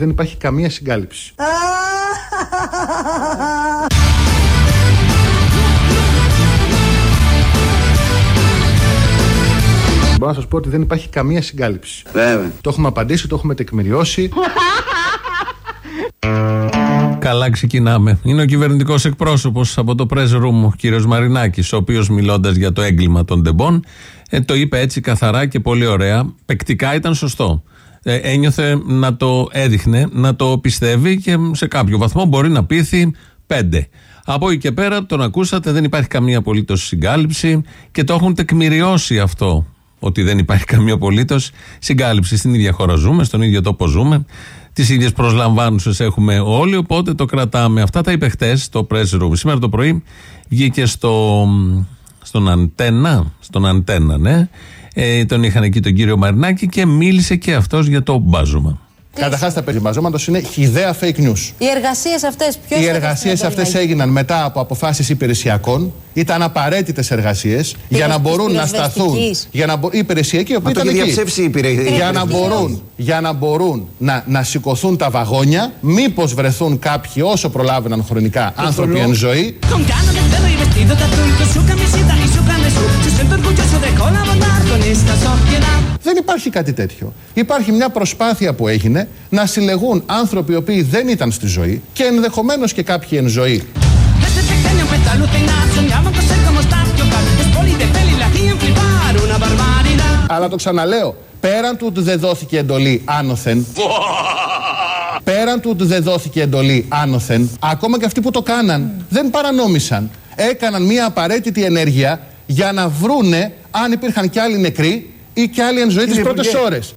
δεν υπάρχει καμία συγκάλυψη. Μπορώ να σας πω ότι δεν υπάρχει καμία συγκάλυψη. Βέβαια. Το έχουμε απαντήσει, το έχουμε τεκμηριώσει. Καλά ξεκινάμε. Είναι ο κυβερνητικός εκπρόσωπος από το press room, ο κύριος Μαρινάκης, ο οποίος μιλώντας για το έγκλημα των τεμπών, ε, το είπε έτσι καθαρά και πολύ ωραία. Πεκτικά ήταν σωστό. Ε, ένιωθε να το έδειχνε, να το πιστεύει και σε κάποιο βαθμό μπορεί να πείθει πέντε. Από εκεί και πέρα τον ακούσατε, δεν υπάρχει καμία απολύτως συγκάλυψη και το έχουν τεκμηριώσει αυτό. Ότι δεν υπάρχει καμία απολύτως συγκάλυψη. Στην ίδια χώρα ζούμε, στον ίδιο τόπο ζούμε. Τις ίδιες προσλαμβάνουσες έχουμε όλοι, οπότε το κρατάμε. Αυτά τα είπε χτες στο press room. Σήμερα το πρωί βγήκε στο, στον Αντένα. Στον Αντένα, ναι. Ε, τον είχαν εκεί τον κύριο Μαρινάκη και μίλησε και αυτός για το μπάζωμα. Καταρχάς, τα περιμπαζώματο είναι χιδέα fake news. Οι εργασίες αυτές ποιος Οι εργασίες αυτές έγιναν μετά από αποφάσεις υπηρεσιακών. Ήταν απαραίτητες εργασίες για να μπορούν να σταθούν. Για να μπο... Υπηρεσιακοί, οι οποίοι το ήταν είχε εκεί. διαψεύσει η υπηρεσία. Για να μπορούν, για να, μπορούν να, να σηκωθούν τα βαγόνια, μήπως βρεθούν κάποιοι όσο προλάβαιναν χρονικά άνθρωποι εν ζωή. Con ganas de pelo y vestido de azul, con su camiseta y su plan de sur. Se siente orgulloso de colaborar con esta sociedad. Δεν υπάρχει κάτι τέτοιο. Υπάρχει μια προσπάθεια που έγινε να συλλεγούν άνθρωποι οι οποίοι δεν ήταν στη ζωή και ενδεχομένως και κάποιοι εν ζωή. Desde pequeño empezó a alucinar, soñaba con ser como Stark Los poli de peli la hacían flipar, una barbaridad. Αλλά το ξαναλέω, πέραν του ότι δεν δόθηκε εντολή άνωθεν, πέραν του ότι δεν δόθηκε εντολή άνωθεν, ακόμα και αυτοί που το κάναν δεν παρανόμησαν. Έκαναν μια απαραίτητη ενέργεια για να βρούνε αν υπήρχαν κι άλλοι νεκροί ή κι άλλοι εν ζωή τις πρώτες ώρες.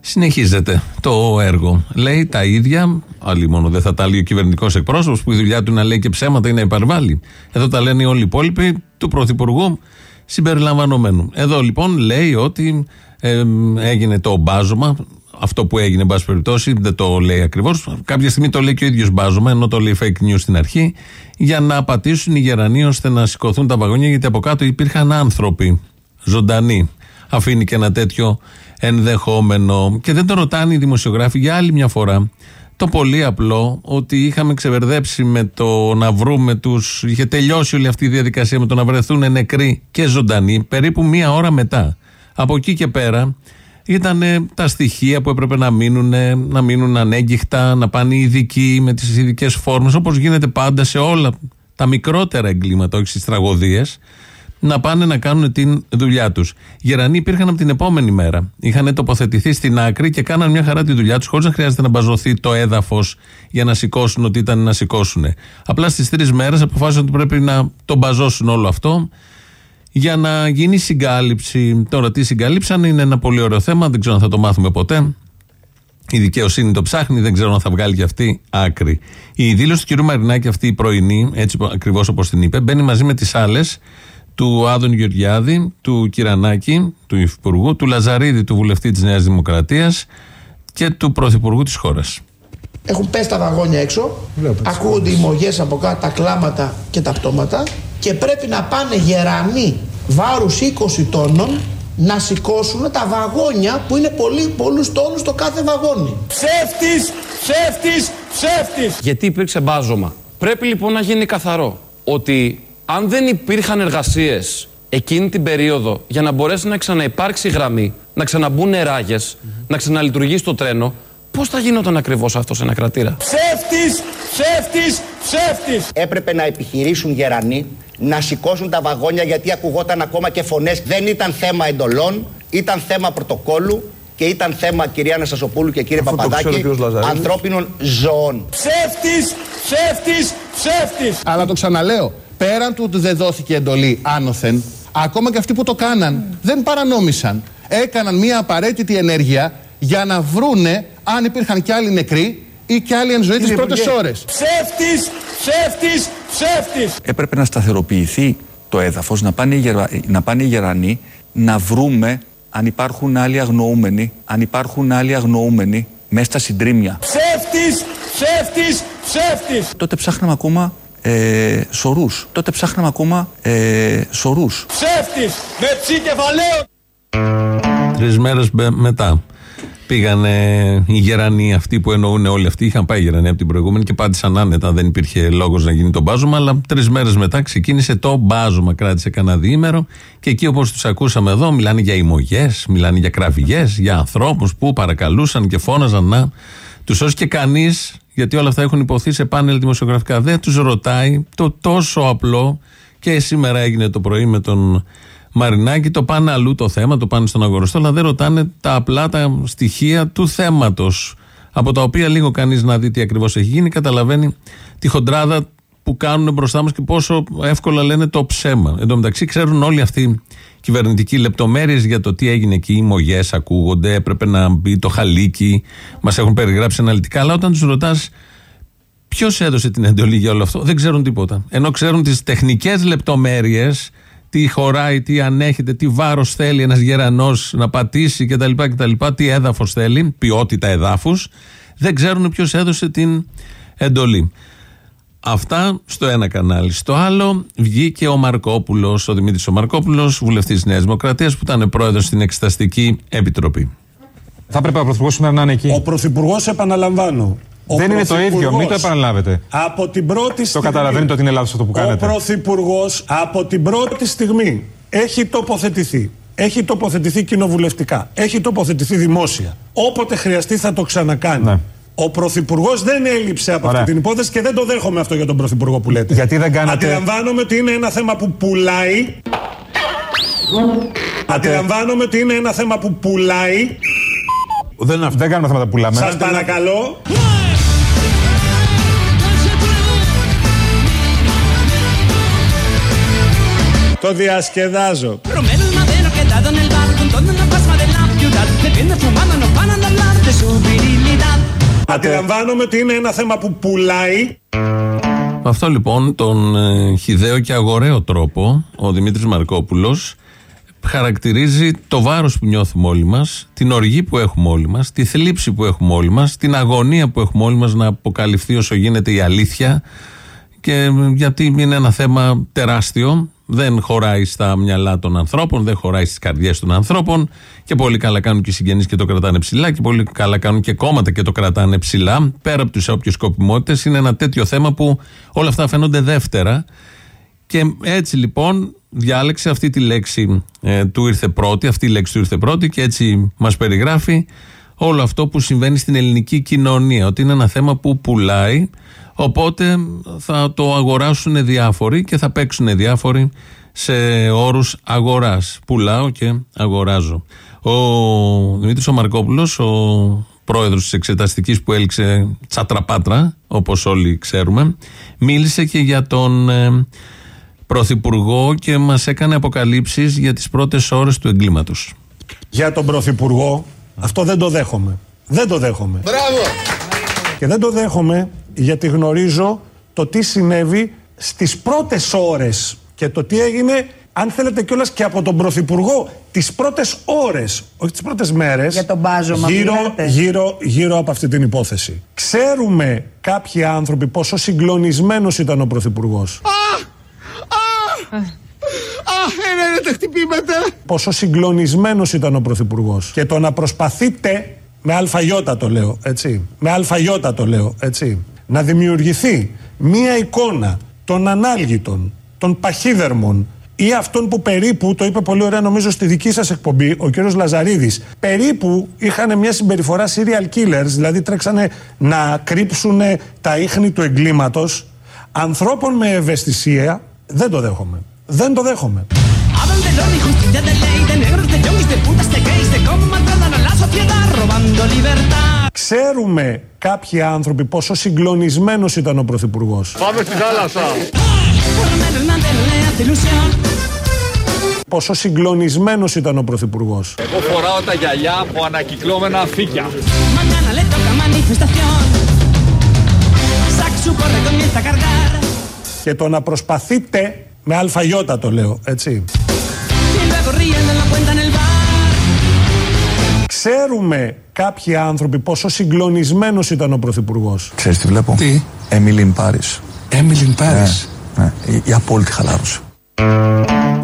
Συνεχίζεται το έργο. Λέει τα ίδια, άλλοι μόνο δεν θα τα λέει ο κυβερνητικός εκπρόσωπος που η δουλειά του είναι να λέει και ψέματα ή να υπερβάλλει. Εδώ τα λένε όλοι οι υπόλοιποι του Πρωθυπουργού συμπεριλαμβανομένου. Εδώ λοιπόν λέει ότι ε, έγινε το μπάζωμα, αυτό που έγινε, εν πάση περιπτώσει, δεν το λέει ακριβώς. Κάποια στιγμή το λέει και ο ίδιος μπάζωμα, ενώ το λέει fake news στην αρχή, για να πατήσουν οι γερανοί ώστε να σηκωθούν τα βαγόνια, γιατί από κάτω υπήρχαν άνθρωποι ζωντανοί. Αφήνει και ένα τέτοιο ενδεχόμενο. Και δεν το ρωτάνε οι δημοσιογράφοι για άλλη μια φορά. Το πολύ απλό ότι είχαμε ξεβερδέψει με το να βρούμε τους. είχε τελειώσει όλη αυτή η διαδικασία με το να βρεθούν νεκροί και ζωντανοί περίπου μία ώρα μετά. Από εκεί και πέρα ήταν τα στοιχεία που έπρεπε να μείνουν, να μείνουν ανέγκυχτα, να πάνε οι ειδικοί με τις ειδικές φόρμες, όπως γίνεται πάντα σε όλα τα μικρότερα εγκλήματα, όχι στις τραγωδίες να πάνε να κάνουν την δουλειά τους. Γερανοί υπήρχαν από την επόμενη μέρα. Είχαν τοποθετηθεί στην άκρη και κάναν μια χαρά τη δουλειά τους, χωρίς να χρειάζεται να μπαζωθεί το έδαφος για να σηκώσουν ότι ήταν να σηκώσουν. Απλά στις τρεις μέρες αποφάσισαν ότι πρέπει να το μπαζώσουν όλο αυτό για να γίνει συγκάλυψη. Τώρα, τι συγκαλύψαν είναι ένα πολύ ωραίο θέμα, δεν ξέρω αν θα το μάθουμε ποτέ. Η δικαιοσύνη το ψάχνει, δεν ξέρω αν θα βγάλει και αυτή άκρη. Η δήλωση του κ. Μαρινάκη, αυτή η πρωινή, έτσι ακριβώς όπως την είπε, μπαίνει μαζί με τις άλλες του Άδων Γεωργιάδη, του Κυρανάκη, του Υφυπουργού, του Λαζαρίδη, του βουλευτή της Νέας Δημοκρατίας και του Πρωθυπουργού της χώρας. Έχουν πέσει τα βαγόνια έξω, ακούγονται οι μογές από κάτω, τα κλάματα και τα πτώματα και πρέπει να πάνε γερανοί βάρους 20 τόνων να σηκώσουν τα βαγόνια που είναι πολύ, πολλούς τόνους το κάθε βαγόνι. Ψεύτης, ψεύτης, ψεύτης. Γιατί υπήρξε μπάζωμα. Πρέπει λοιπόν να γίνει καθαρό ότι αν δεν υπήρχαν εργασίες εκείνη την περίοδο για να μπορέσει να ξαναυπάρξει γραμμή, να ξαναμπούν ράγε, να ξαναλειτουργήσει το τρένο, πώς θα γινόταν ακριβώς αυτό σε ένα κρατήρα; Ψεύτης, ψεύτης, ψεύτης. Έπρεπε να επιχειρήσουν γερανοί να σηκώσουν τα βαγόνια γιατί ακουγόταν ακόμα και φωνές. Δεν ήταν θέμα εντολών, ήταν θέμα πρωτοκόλου και ήταν θέμα κυρία Αναστασοπούλου και κύριε Αυτό το Παπαδάκη ξέρει ο κύριος Λαζαρίδης. ανθρώπινων ζωών. Ψεύτης, ψεύτης, ψεύτης. Αλλά το ξαναλέω, πέραν του ότι δεν δόθηκε εντολή άνωθεν, ακόμα και αυτοί που το κάναν δεν παρανόμησαν. Έκαναν μια απαραίτητη ενέργεια για να βρούνε αν υπήρχαν κι άλλοι νεκροί ή κι άλλοι εν ζωή τις πρώτες ώρες. Ψεύτης, ψεύτης, ψεύτης. έπρεπε να σταθεροποιηθεί το έδαφος, να πάνε, οι γερα- να πάνε οι γερανοί, να βρούμε αν υπάρχουν άλλοι αγνοούμενοι, αν υπάρχουν άλλοι αγνοούμενοι μέσα στα συντρίμια. Ψεύτης, ψεύτης, ψεύτης. Τότε ψάχναμε ακόμα ε, σωρούς. Τότε ψάχναμε ακόμα ε, σωρούς. Ψεύτης, με ψη κεφαλαίο. Τρεις μέρες μετά. Πήγανε οι γερανοί αυτοί που εννοούν όλοι αυτοί. Είχαν πάει οι γερανοί από την προηγούμενη και πάτησαν άνετα. Δεν υπήρχε λόγος να γίνει το μπάζωμα. Αλλά τρεις μέρες μετά ξεκίνησε το μπάζωμα. Κράτησε κανένα διήμερο. Και εκεί όπως τους ακούσαμε εδώ, μιλάνε για ημωγέ, μιλάνε για κραυγές, για ανθρώπους που παρακαλούσαν και φώναζαν να τους σώσει και κανείς, γιατί όλα αυτά έχουν υποθεί σε πάνελ δημοσιογραφικά. Δεν τους ρωτάει το τόσο απλό και σήμερα έγινε το πρωί με τον Μαρινάκη. Το πάνε αλλού το θέμα, το πάνε στον αγοραστό, αλλά δεν ρωτάνε τα απλά τα στοιχεία του θέματος. Από τα οποία λίγο κανείς να δει τι ακριβώς έχει γίνει, καταλαβαίνει τη χοντράδα που κάνουν μπροστά μας και πόσο εύκολα λένε το ψέμα. Εν τω μεταξύ, ξέρουν όλοι αυτοί οι κυβερνητικοί λεπτομέρειες για το τι έγινε εκεί. Οι μογές ακούγονται, έπρεπε να μπει το χαλίκι, μας έχουν περιγράψει αναλυτικά. Αλλά όταν τους ρωτάς ποιος έδωσε την εντολή για όλο αυτό, δεν ξέρουν τίποτα. Ενώ ξέρουν τις τεχνικές λεπτομέρειες, τι χωράει, τι ανέχεται, τι βάρος θέλει ένας γερανός να πατήσει κτλ, κτλ. Τι έδαφος θέλει, ποιότητα εδάφους, δεν ξέρουν ποιος έδωσε την εντολή. Αυτά στο ένα κανάλι. Στο άλλο βγήκε ο Μαρκόπουλος, ο Δημήτρης ο Μαρκόπουλος, βουλευτής της Νέας Δημοκρατίας, που ήταν πρόεδρος στην Εξεταστική Επιτροπή. Θα έπρεπε ο Πρωθυπουργός σήμερα να είναι εκεί. Ο Πρωθυπουργός, επαναλαμβάνω. Ο Δεν είναι το ίδιο, Πρωθυπουργός μην το επαναλάβετε. Από την πρώτη Το στιγμή. καταλαβαίνετε ότι είναι λάθος αυτό που Ο κάνετε. Πρωθυπουργός από την πρώτη στιγμή έχει τοποθετηθεί. Έχει τοποθετηθεί κοινοβουλευτικά. Έχει τοποθετηθεί δημόσια. Όποτε χρειαστεί θα το ξανακάνει. Ναι. Ο Πρωθυπουργός δεν έλειψε από Ωραία. αυτή την υπόθεση και δεν το δέχομαι αυτό για τον Πρωθυπουργό που λέτε. Γιατί δεν κάνατε- Αντιλαμβάνομαι ότι είναι ένα θέμα που πουλάει. Αντιλαμβάνομαι ότι είναι ένα θέμα που πουλάει. Δεν, είναι αυτό. δεν κάνουμε θέματα που πουλάμε. Σας παρακαλώ. Su virilidad. Αντιλαμβάνομαι ότι είναι ένα θέμα που πουλάει. Με αυτό λοιπόν τον ε, χιδαίο και αγοραίο τρόπο ο Δημήτρης Μαρκόπουλος χαρακτηρίζει το βάρος που νιώθουμε όλοι μας, την οργή που έχουμε όλοι μας, τη θλίψη που έχουμε όλοι μας, την αγωνία που έχουμε όλοι μας να αποκαλυφθεί όσο γίνεται η αλήθεια και ε, γιατί είναι ένα θέμα τεράστιο, δεν χωράει στα μυαλά των ανθρώπων, δεν χωράει στις καρδιές των ανθρώπων και πολύ καλά κάνουν και οι συγγενείς και το κρατάνε ψηλά και πολύ καλά κάνουν και κόμματα και το κρατάνε ψηλά πέρα από τις όποιες σκοπιμότητες είναι ένα τέτοιο θέμα που όλα αυτά φαίνονται δεύτερα και έτσι λοιπόν διάλεξε αυτή τη λέξη ε, του ήρθε πρώτη, αυτή η λέξη του ήρθε πρώτη και έτσι μας περιγράφει όλο αυτό που συμβαίνει στην ελληνική κοινωνία. Ότι είναι ένα θέμα που πουλάει, οπότε θα το αγοράσουν διάφοροι και θα παίξουν διάφοροι σε όρους αγοράς. Πουλάω και αγοράζω. Ο Δημήτρης ο Μαρκόπουλος, ο πρόεδρος της εξεταστικής που έλξε τσατραπάτρα, όπως όλοι ξέρουμε, μίλησε και για τον... ε, Πρωθυπουργό και μας έκανε αποκαλύψεις για τις πρώτες ώρες του εγκλήματος. Για τον Πρωθυπουργό αυτό δεν το δέχομαι. Δεν το δέχομαι. Μπράβο! Και δεν το δέχομαι γιατί γνωρίζω το τι συνέβη στις πρώτες ώρες και το τι έγινε αν θέλετε κιόλας και από τον Πρωθυπουργό τις πρώτες ώρες, όχι τις πρώτες μέρες Για τον μπάζωμα γύρω, μιλάτε. γύρω, γύρω από αυτή την υπόθεση. Ξέρουμε κάποιοι άνθρωποι πόσο συγκλονισμένος ήταν ο Πρωθυπουργός. Α, δεν χτυπήματα! Πόσο συγκλονισμένος ήταν ο Πρωθυπουργός. Και το να προσπαθείτε, με αλφαγιώτα το λέω, έτσι, με αλφαγιώτα το λέω, έτσι, να δημιουργηθεί μία εικόνα των ανάλγητων, των παχύδερμων ή αυτών που περίπου, το είπε πολύ ωραία νομίζω στη δική σας εκπομπή, ο κύριος Λαζαρίδης, περίπου είχαν μια συμπεριφορά serial killers, δηλαδή τρέξανε να κρύψουν τα ίχνη του εγκλήματος, ανθρώπων με ευαισθησία, δεν το δέχομαι. Δεν το δέχομαι. Hablan de orden y justicia de ley, de negros, de yonkis, de putas, de gays, de cómo maltratan a la sociedad robando libertad. Ξέρουμε κάποιοι άνθρωποι πόσο συγκλονισμένος ήταν ο Πρωθυπουργός. Πάμε στη θάλασσα. Romero el madero le hace ilusión. Πόσο συγκλονισμένος ήταν ο Πρωθυπουργός. Εγώ φοράω τα γυαλιά από ανακυκλώμενα αφήκια. Mañana le toca manifestación. Sac su corre, comienza a cargar. Και το να προσπαθείτε, με αλφαγιώτα το λέω, έτσι. Ξέρουμε κάποιοι άνθρωποι πόσο συγκλονισμένος ήταν ο Πρωθυπουργός; Ξέρεις τι βλέπω; Τι; Έμιλιν Πάρις. Έμιλιν Πάρις. Ναι, η, η απόλυτη χαλάρωση.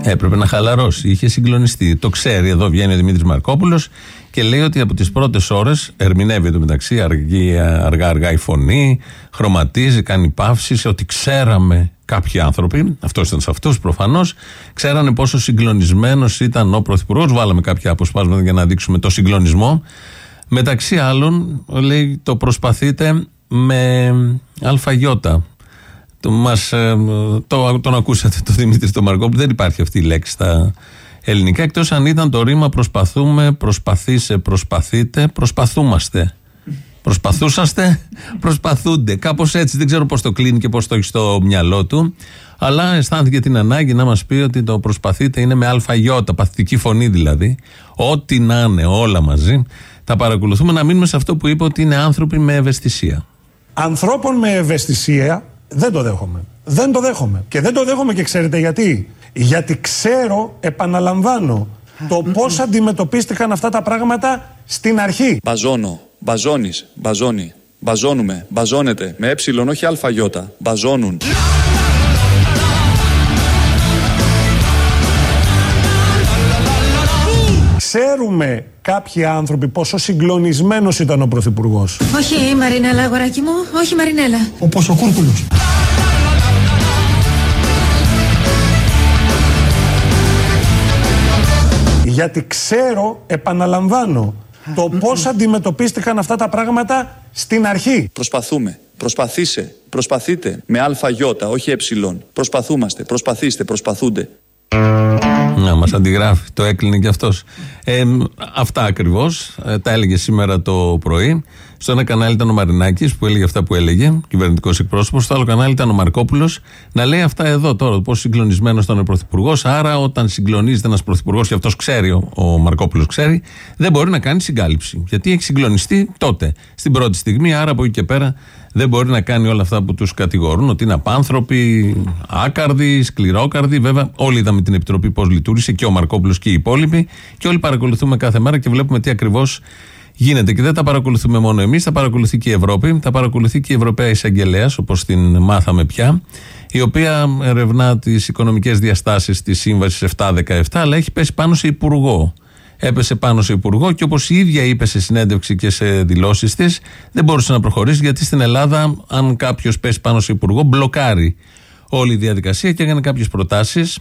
Έπρεπε να χαλαρώσει. Είχε συγκλονιστεί. Το ξέρει. Εδώ βγαίνει ο Δημήτρης Μαρκόπουλος και λέει ότι από τις πρώτες ώρες ερμηνεύει το μεταξύ αργά-αργά η φωνή, χρωματίζει, κάνει παύσεις. Ότι ξέραμε κάποιοι άνθρωποι, αυτός ήταν σε αυτούς προφανώς, ξέρανε πόσο συγκλονισμένος ήταν ο Πρωθυπουργός. Βάλαμε κάποια αποσπάσματα για να δείξουμε το συγκλονισμό. Μεταξύ άλλων, λέει, το προσπαθείτε με αλφαγιώτα. Το, μας, ε, το, τον ακούσατε το Δημήτρη το Μαρκόπουλο. Δεν υπάρχει αυτή η λέξη στα ελληνικά. Εκτός αν ήταν το ρήμα προσπαθούμε, προσπαθήσε, προσπαθείτε, προσπαθούμαστε. Προσπαθούσαστε, προσπαθούνται. Κάπως έτσι. Δεν ξέρω πώς το κλείνει και πώς το έχει στο μυαλό του. Αλλά αισθάνθηκε την ανάγκη να μας πει ότι το προσπαθείτε είναι με αλφαγιώτα, παθητική φωνή δηλαδή. Ό,τι να είναι, όλα μαζί. Τα παρακολουθούμε να μείνουμε σε αυτό που είπε ότι είναι άνθρωποι με ευαισθησία. Ανθρώπων με ευαισθησία δεν το δέχομαι. Δεν το δέχομαι. Και δεν το δέχομαι και ξέρετε γιατί. Γιατί ξέρω, επαναλαμβάνω, το πώς αντιμετωπίστηκαν αυτά τα πράγματα στην αρχή. Μπαζώνω, μπαζώνεις, μπαζώνει. Μπαζώνουμε, μπαζώνεται. Με ε, όχι αλφαγιώτα. Μπαζώνουν. Ξέρουμε κάποιοι άνθρωποι πόσο συγκλονισμένος ήταν ο Πρωθυπουργός. Όχι Μαρινέλα αγοράκι μου, όχι Μαρινέλα. Όπως ο Κούρκουλος. Γιατί ξέρω, επαναλαμβάνω, το πώς αντιμετωπίστηκαν αυτά τα πράγματα στην αρχή. Προσπαθούμε. Προσπαθήσε. Προσπαθείτε. Με αλφα όχι ε. Προσπαθούμαστε. Προσπαθήστε. Προσπαθούνται. Να μας αντιγράφει. Το έκλεινε κι αυτός. Ε, αυτά ακριβώς. Ε, τα έλεγε σήμερα το πρωί. Στο ένα κανάλι ήταν ο Μαρινάκης που έλεγε αυτά που έλεγε, κυβερνητικός εκπρόσωπος. Στο άλλο κανάλι ήταν ο Μαρκόπουλος να λέει αυτά εδώ τώρα. Πώς συγκλονισμένος ήταν ο Πρωθυπουργός. Άρα, όταν συγκλονίζεται ένας Πρωθυπουργός, και αυτός ξέρει, ο, ο Μαρκόπουλος ξέρει, δεν μπορεί να κάνει συγκάλυψη. Γιατί έχει συγκλονιστεί τότε, στην πρώτη στιγμή. Άρα, από εκεί και πέρα δεν μπορεί να κάνει όλα αυτά που τους κατηγορούν, ότι είναι απάνθρωποι, άκαρδοι, σκληρόκαρδοι. Βέβαια, όλοι είδαμε την Επιτροπή πώς λειτουργήσε και ο Μαρκόπουλος και οι υπόλοιποι. Και όλοι παρακολουθούμε κάθε μέρα και βλέπουμε τι ακριβώς γίνεται. Και δεν τα παρακολουθούμε μόνο εμείς, τα παρακολουθεί και η Ευρώπη, τα παρακολουθεί και η Ευρωπαία Εισαγγελέα, όπως την μάθαμε πια, η οποία ερευνά τις οικονομικές διαστάσεις της Σύμβασης 717, αλλά έχει πέσει πάνω σε υπουργό έπεσε πάνω σε υπουργό και όπως η ίδια είπε σε συνέντευξη και σε δηλώσεις της, δεν μπορούσε να προχωρήσει γιατί στην Ελλάδα, αν κάποιος πέσει πάνω σε υπουργό, μπλοκάρει όλη η διαδικασία και έκανε κάποιες προτάσεις.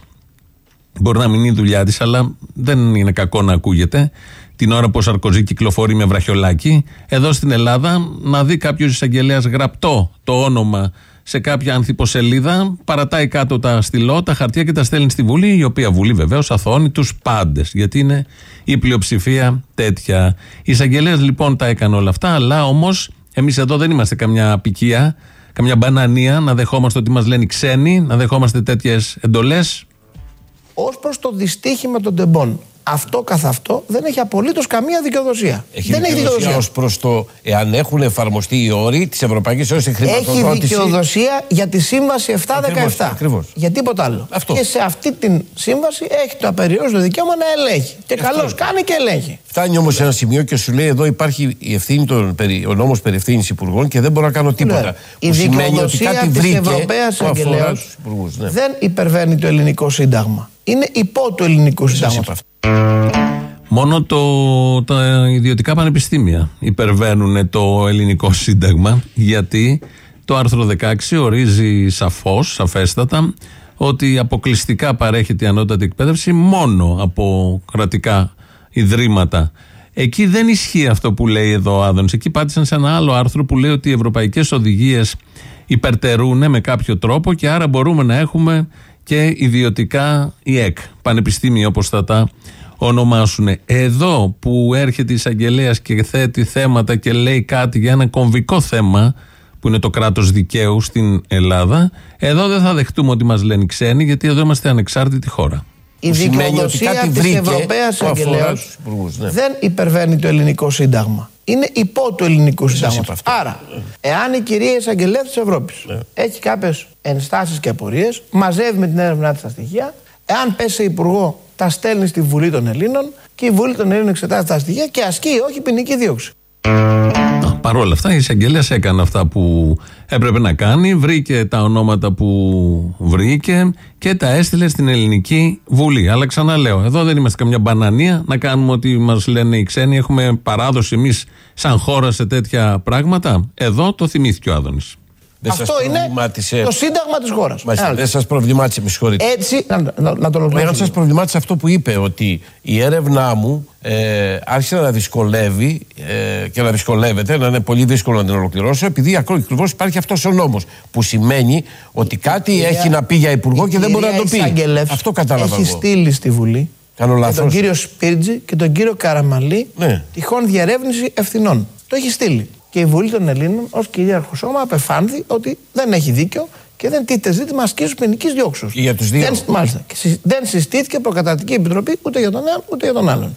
Μπορεί να μην είναι η δουλειά της, αλλά δεν είναι κακό να ακούγεται. Την ώρα που ο Σαρκοζή κυκλοφορεί με βραχιολάκι, εδώ στην Ελλάδα να δει κάποιος εισαγγελέας γραπτό το όνομα σε κάποια ανθιποσελίδα, παρατάει κάτω τα στυλό, τα χαρτιά και τα στέλνει στη Βουλή, η οποία Βουλή βεβαίως αθώνει τους πάντες, γιατί είναι η πλειοψηφία τέτοια. Οι εισαγγελέα λοιπόν τα έκανε όλα αυτά, αλλά όμως εμείς εδώ δεν είμαστε καμιά απικία, καμιά μπανανία να δεχόμαστε ότι μας λένε ξένοι, να δεχόμαστε τέτοιες εντολές. Ω προς το δυστύχημα των τεμπών, αυτό καθ' αυτό δεν έχει απολύτως καμία δικαιοδοσία. Έχει δεν δικαιοδοσία έχει δικαιοδοσία ως προς το εάν έχουν εφαρμοστεί οι όροι της Ευρωπαϊκής Ένωσης χρηματοδότηση. Έχει δικαιοδοσία για τη σύμβαση 717. Ακριβώς. Για τίποτα άλλο. Αυτό. Και σε αυτή τη σύμβαση έχει το απεριόριστο δικαίωμα να ελέγχει. Και καλώς κάνει και ελέγχει. Φτάνει όμως σε ένα σημείο και σου λέει εδώ υπάρχει η ευθύνη των, ο νόμος περί ευθύνη υπουργών και δεν μπορώ να κάνω τίποτα. Ναι. Η δικαιοδοσία της Ευρωπαίας Αγγελέα ναι. δεν υπερβαίνει το ελληνικό σύνταγμα. Είναι υπό του ελληνικού συντάγματος. Μόνο το, τα ιδιωτικά πανεπιστήμια υπερβαίνουν το ελληνικό σύνταγμα γιατί το άρθρο 16 ορίζει σαφώς, σαφέστατα ότι αποκλειστικά παρέχεται η ανώτατη εκπαίδευση μόνο από κρατικά ιδρύματα. Εκεί δεν ισχύει αυτό που λέει εδώ ο Άδωνης. Εκεί πάτησαν σε ένα άλλο άρθρο που λέει ότι οι ευρωπαϊκές οδηγίες υπερτερούν με κάποιο τρόπο και άρα μπορούμε να έχουμε και ιδιωτικά ΙΕΚ, πανεπιστήμια όπως θα τα ονομάσουν. Εδώ που έρχεται η εισαγγελέας και θέτει θέματα και λέει κάτι για ένα κομβικό θέμα που είναι το κράτος δικαίου στην Ελλάδα, εδώ δεν θα δεχτούμε ότι μας λένε ξένοι γιατί εδώ είμαστε ανεξάρτητη χώρα. Η δικαιοδοσία της Ευρωπαίας Αγγελέα ναι. δεν υπερβαίνει το ελληνικό σύνταγμα. Είναι υπό του ελληνικού συντάγματο. Άρα, εάν η κυρία εισαγγελέα της Ευρώπης ναι. έχει κάποιες ενστάσεις και απορίες, μαζεύει με την έρευνά της τα στοιχεία, εάν πέσει σε υπουργό, τα στέλνει στη Βουλή των Ελλήνων και η Βουλή των Ελλήνων εξετάζει τα στοιχεία και ασκεί όχι ποινική δίωξη. Παρ' όλα αυτά, η εισαγγελέα έκανε αυτά που έπρεπε να κάνει, βρήκε τα ονόματα που βρήκε και τα έστειλε στην Ελληνική Βουλή. Αλλά ξαναλέω, εδώ δεν είμαστε καμιά μπανανία να κάνουμε ό,τι μας λένε οι ξένοι. Έχουμε παράδοση εμείς σαν χώρα σε τέτοια πράγματα. Εδώ το θυμήθηκε ο Άδωνης. Δεν Αυτό σας είναι προβλημάτισε. το σύνταγμα της χώρας. Μάλιστα, δεν σας προβλημάτισε, με συγχωρείτε. Έτσι, να, να, να το Εμένα ολοκληρώσω. σας προβλημάτισε αυτό που είπε, ότι η έρευνά μου ε, άρχισε να δυσκολεύει ε, και να δυσκολεύεται, να είναι πολύ δύσκολο να την ολοκληρώσω, επειδή ακριβώς υπάρχει αυτός ο νόμος. Που σημαίνει ότι κάτι κυρία- έχει να πει για υπουργό και δεν μπορεί να το πει. Εισαγγελεύς Αυτό κατάλαβα Έχει εγώ. στείλει στη Βουλή Κάνω και λάθος. τον κύριο Σπίρτζη και τον κύριο Καραμαλή Ναι. τυχόν διερεύνηση ευθυνών. Το έχει στείλει. Και η Βουλή των Ελλήνων ως κυρίαρχο σώμα απεφάνθη ότι δεν έχει δίκιο και δεν τίθεται ζήτημα ασκήσεως ποινικής διώξεως. Και για τους δύο. Δεν, μάλιστα. Και συ- δεν συστήθηκε προκαταρτική επιτροπή ούτε για τον έναν ούτε για τον άλλον.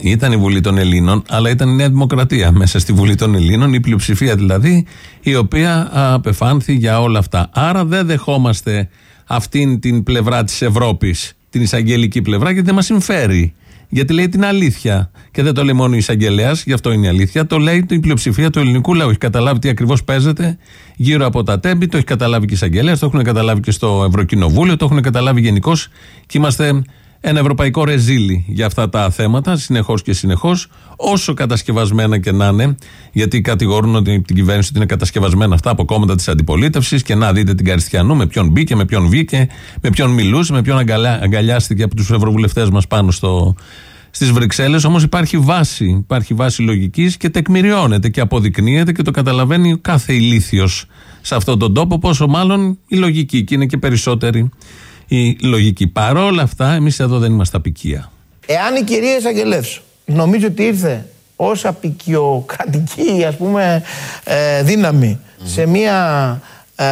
Ήταν η Βουλή των Ελλήνων, αλλά ήταν η Νέα Δημοκρατία μέσα στη Βουλή των Ελλήνων, η πλειοψηφία δηλαδή, η οποία απεφάνθη για όλα αυτά. Άρα δεν δεχόμαστε αυτήν την πλευρά της Ευρώπης, την εισαγγελική πλευρά, γιατί δεν μας συμφέρει. Γιατί λέει την αλήθεια. Και δεν το λέει μόνο ο εισαγγελέας, γι' αυτό είναι η αλήθεια. Το λέει η πλειοψηφία του ελληνικού λαού. Έχει καταλάβει τι ακριβώς παίζεται γύρω από τα τέμπη. Το έχει καταλάβει και η εισαγγελέας, το έχουν καταλάβει και στο Ευρωκοινοβούλιο, το έχουν καταλάβει γενικώς. Και είμαστε ένα ευρωπαϊκό ρεζίλι για αυτά τα θέματα, συνεχώς και συνεχώς, όσο κατασκευασμένα και να είναι, γιατί κατηγορούν ότι την κυβέρνηση ότι είναι κατασκευασμένα αυτά από κόμματα της αντιπολίτευσης και να δείτε την Καριστιανού με ποιον μπήκε, με ποιον βγήκε, με ποιον μιλούσε, με ποιον αγκαλιά, αγκαλιάστηκε από τους ευρωβουλευτές μας πάνω στο, στις Βρυξέλλες. Όμως υπάρχει βάση, υπάρχει βάση λογικής και τεκμηριώνεται και αποδεικνύεται και το καταλαβαίνει κάθε ηλίθιος σε αυτόν τον τόπο πόσο μάλλον η λογική και είναι και περισσότερη η λογική. Παρόλα αυτά εμείς εδώ δεν είμαστε απικία. Εάν η κυρία Εισαγγελεύς νομίζει ότι ήρθε ως απικιοκρατική ας πούμε ε, δύναμη σε μια ε,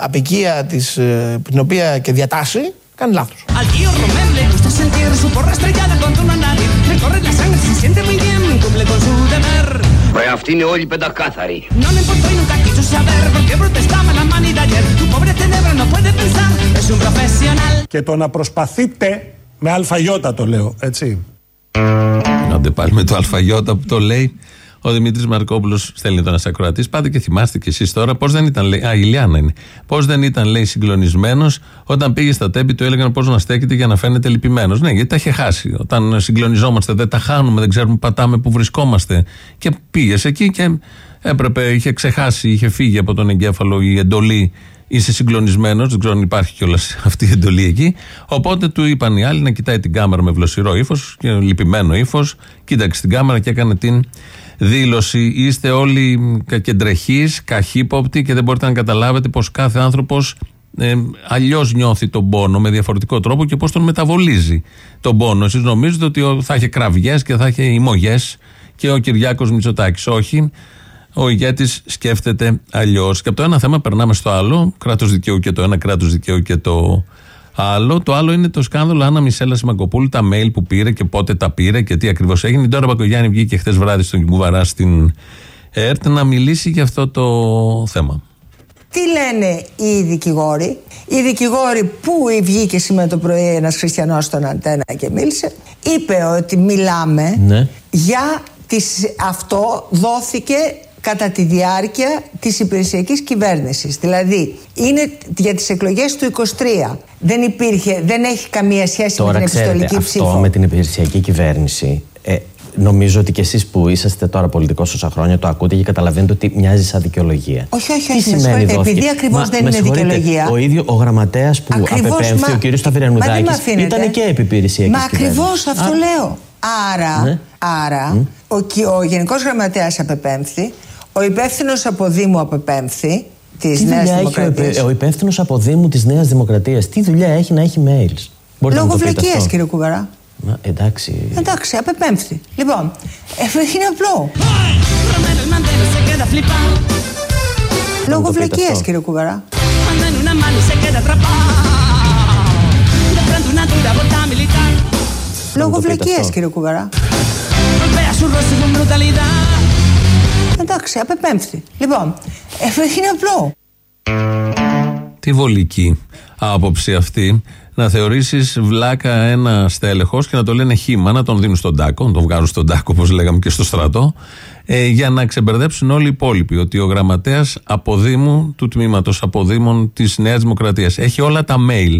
απικία της, ε, την οποία και διατάσσει, κάνει λάθος. Al tío Romero le gusta sentir su porra estrellada contra una nariz. Le corre la sangre, se siente muy bien, cumple con su deber. Ρε αυτοί είναι όλοι πεντακάθαροι. No le importó y nunca quiso saber por qué protestaba la mani de ayer. Tu pobre cerebro no puede pensar, es un profesional. Και το να προσπαθείτε, με αλφαγιώτα το λέω, έτσι. Άντε πάλι με το αλφαγιώτα που το λέει ο Δημήτρης Μαρκόπουλος. Στέλνει τον ακροατή. Πάτε και θυμάστε κι εσείς τώρα πώς δεν ήταν, λέει. Α, η Ηλιάνα είναι. Πώς δεν ήταν, λέει, συγκλονισμένος όταν πήγε στα τέμπη, του έλεγαν πώς να στέκεται για να φαίνεται λυπημένος. Ναι, γιατί τα είχε χάσει. Όταν συγκλονιζόμαστε, δεν τα χάνουμε, δεν ξέρουμε, πατάμε που βρισκόμαστε. Και πήγες εκεί και έπρεπε, είχε ξεχάσει, είχε φύγει από τον εγκέφαλο η εντολή. Είσαι συγκλονισμένος, δεν ξέρω αν υπάρχει κιόλας αυτή η εντολή εκεί. Οπότε του είπαν οι άλλοι να κοιτάει την κάμερα με βλοσιρό ύφος και λυπημένο ύφος. Κοίταξε την κάμερα και έκανε την δήλωση. Είστε όλοι κακεντρεχεί, καχύποπτοι και δεν μπορείτε να καταλάβετε πως κάθε άνθρωπος ε, αλλιώς νιώθει τον πόνο με διαφορετικό τρόπο και πώ τον μεταβολίζει τον πόνο. Εσείς νομίζετε ότι ο- θα είχε κραυγές και θα είχε ημωγέ και ο Κυριάκος Μητσοτάκης. Όχι. Ο ηγέτης σκέφτεται αλλιώς. Και από το ένα θέμα περνάμε στο άλλο. Κράτος δικαίου και το ένα, κράτος δικαίου και το άλλο. Το άλλο είναι το σκάνδαλο Άννα Μισέλα Σιμακοπούλου, τα mail που πήρε και πότε τα πήρε και τι ακριβώς έγινε. Τώρα Μπακογιάννη βγήκε χθες βράδυ στον Κουβαρά στην ΕΡΤ να μιλήσει για αυτό το θέμα. Τι λένε οι δικηγόροι; Οι δικηγόροι που βγήκε σήμερα το πρωί ένας χριστιανός στον Αντένα και μίλησε, είπε ότι μιλάμε Ναι. για τις, αυτό δόθηκε κατά τη διάρκεια της υπηρεσιακής κυβέρνησης. Δηλαδή, είναι για τις εκλογές του 23. Δεν υπήρχε, δεν έχει καμία σχέση Τώρα με την ξέρετε, επιστολική αυτό ψήφο. με την υπηρεσιακή κυβέρνηση. Ε, νομίζω ότι κι εσείς που είσαστε τώρα πολιτικός όσα χρόνια το ακούτε και καταλαβαίνετε ότι μοιάζει σαν δικαιολογία. Όχι, όχι, Τι όχι, με σημαίνει συγχωρείτε, δόθηκε; επειδή ακριβώς Μα, δεν με είναι συγχωρείτε, δικαιολογία. Ο ίδιο ο γραμματέας που Ακριβώς, απεπέμφθη, μα- ο κ. Μα δεν Σταυριανουδάκη, με αφήνετε. ήταν και επιπηρεσιακής Μα ακριβώς αυτό λέω. Άρα, Ναι. άρα ο, κυ- ο Γενικός Γραμματέας απεπέμφθη, ο υπεύθυνος από Δήμου απεπέμφθη της Τι Νέας δουλειά έχει ο, Δημοκρατίας. υπε- ο υπεύθυνος από Δήμου της Νέας Δημοκρατίας, τι δουλειά έχει να έχει mails; Μπορείτε Λόγω να το πείτε βλακείας, αυτό. κύριε Κουβαρά. Μα, εντάξει. Εντάξει, απεπέμφθη. Λοιπόν, ε, είναι απλό. Romero el mandero se queda flipado. Λόγω το πείτε βλακείας, αυτό. κύριε Κουβαρά. Manda en una mano y se queda atrapado. De pronto una dura bota militar Λόγω το πείτε βλακεία, αυτό. κύριε Κουβαρά. Εντάξει, απεπέμφθη. Λοιπόν, ε, είναι απλό. Τη βολική άποψη αυτή να θεωρήσεις βλάκα ένα στέλεχος και να το λένε χήμα, να τον δίνουν στον τάκο, να τον βγάζουν στον τάκο, όπως λέγαμε και στο στρατό, ε, για να ξεμπερδέψουν όλοι οι υπόλοιποι. Ότι ο γραμματέας αποδήμου του τμήματος αποδήμων της Νέας Δημοκρατίας έχει όλα τα mail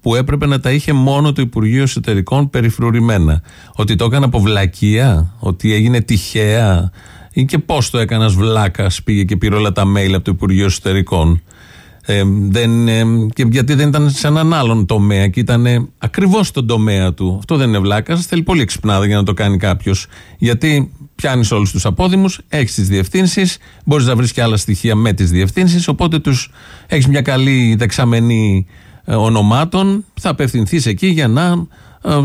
που έπρεπε να τα είχε μόνο το Υπουργείο Εσωτερικών περιφρουρημένα. Ότι το έκανε από βλακεία, ότι έγινε τυχαία, ή και πώς το έκανε ένα βλάκας, πήγε και πήρε όλα τα mail από το Υπουργείο Εσωτερικών. Ε, δεν, ε, και γιατί δεν ήταν σε έναν άλλον τομέα και ήταν ακριβώς στον τομέα του. Αυτό δεν είναι βλάκας. Θέλει πολύ εξυπνάδα για να το κάνει κάποιος. Γιατί πιάνεις όλους τους απόδημους, έχεις τις διευθύνσεις, μπορείς να βρεις και άλλα στοιχεία με τις διευθύνσεις. Οπότε τους έχεις μια καλή δεξαμενή ε, ονομάτων, θα απευθυνθείς εκεί για να ε,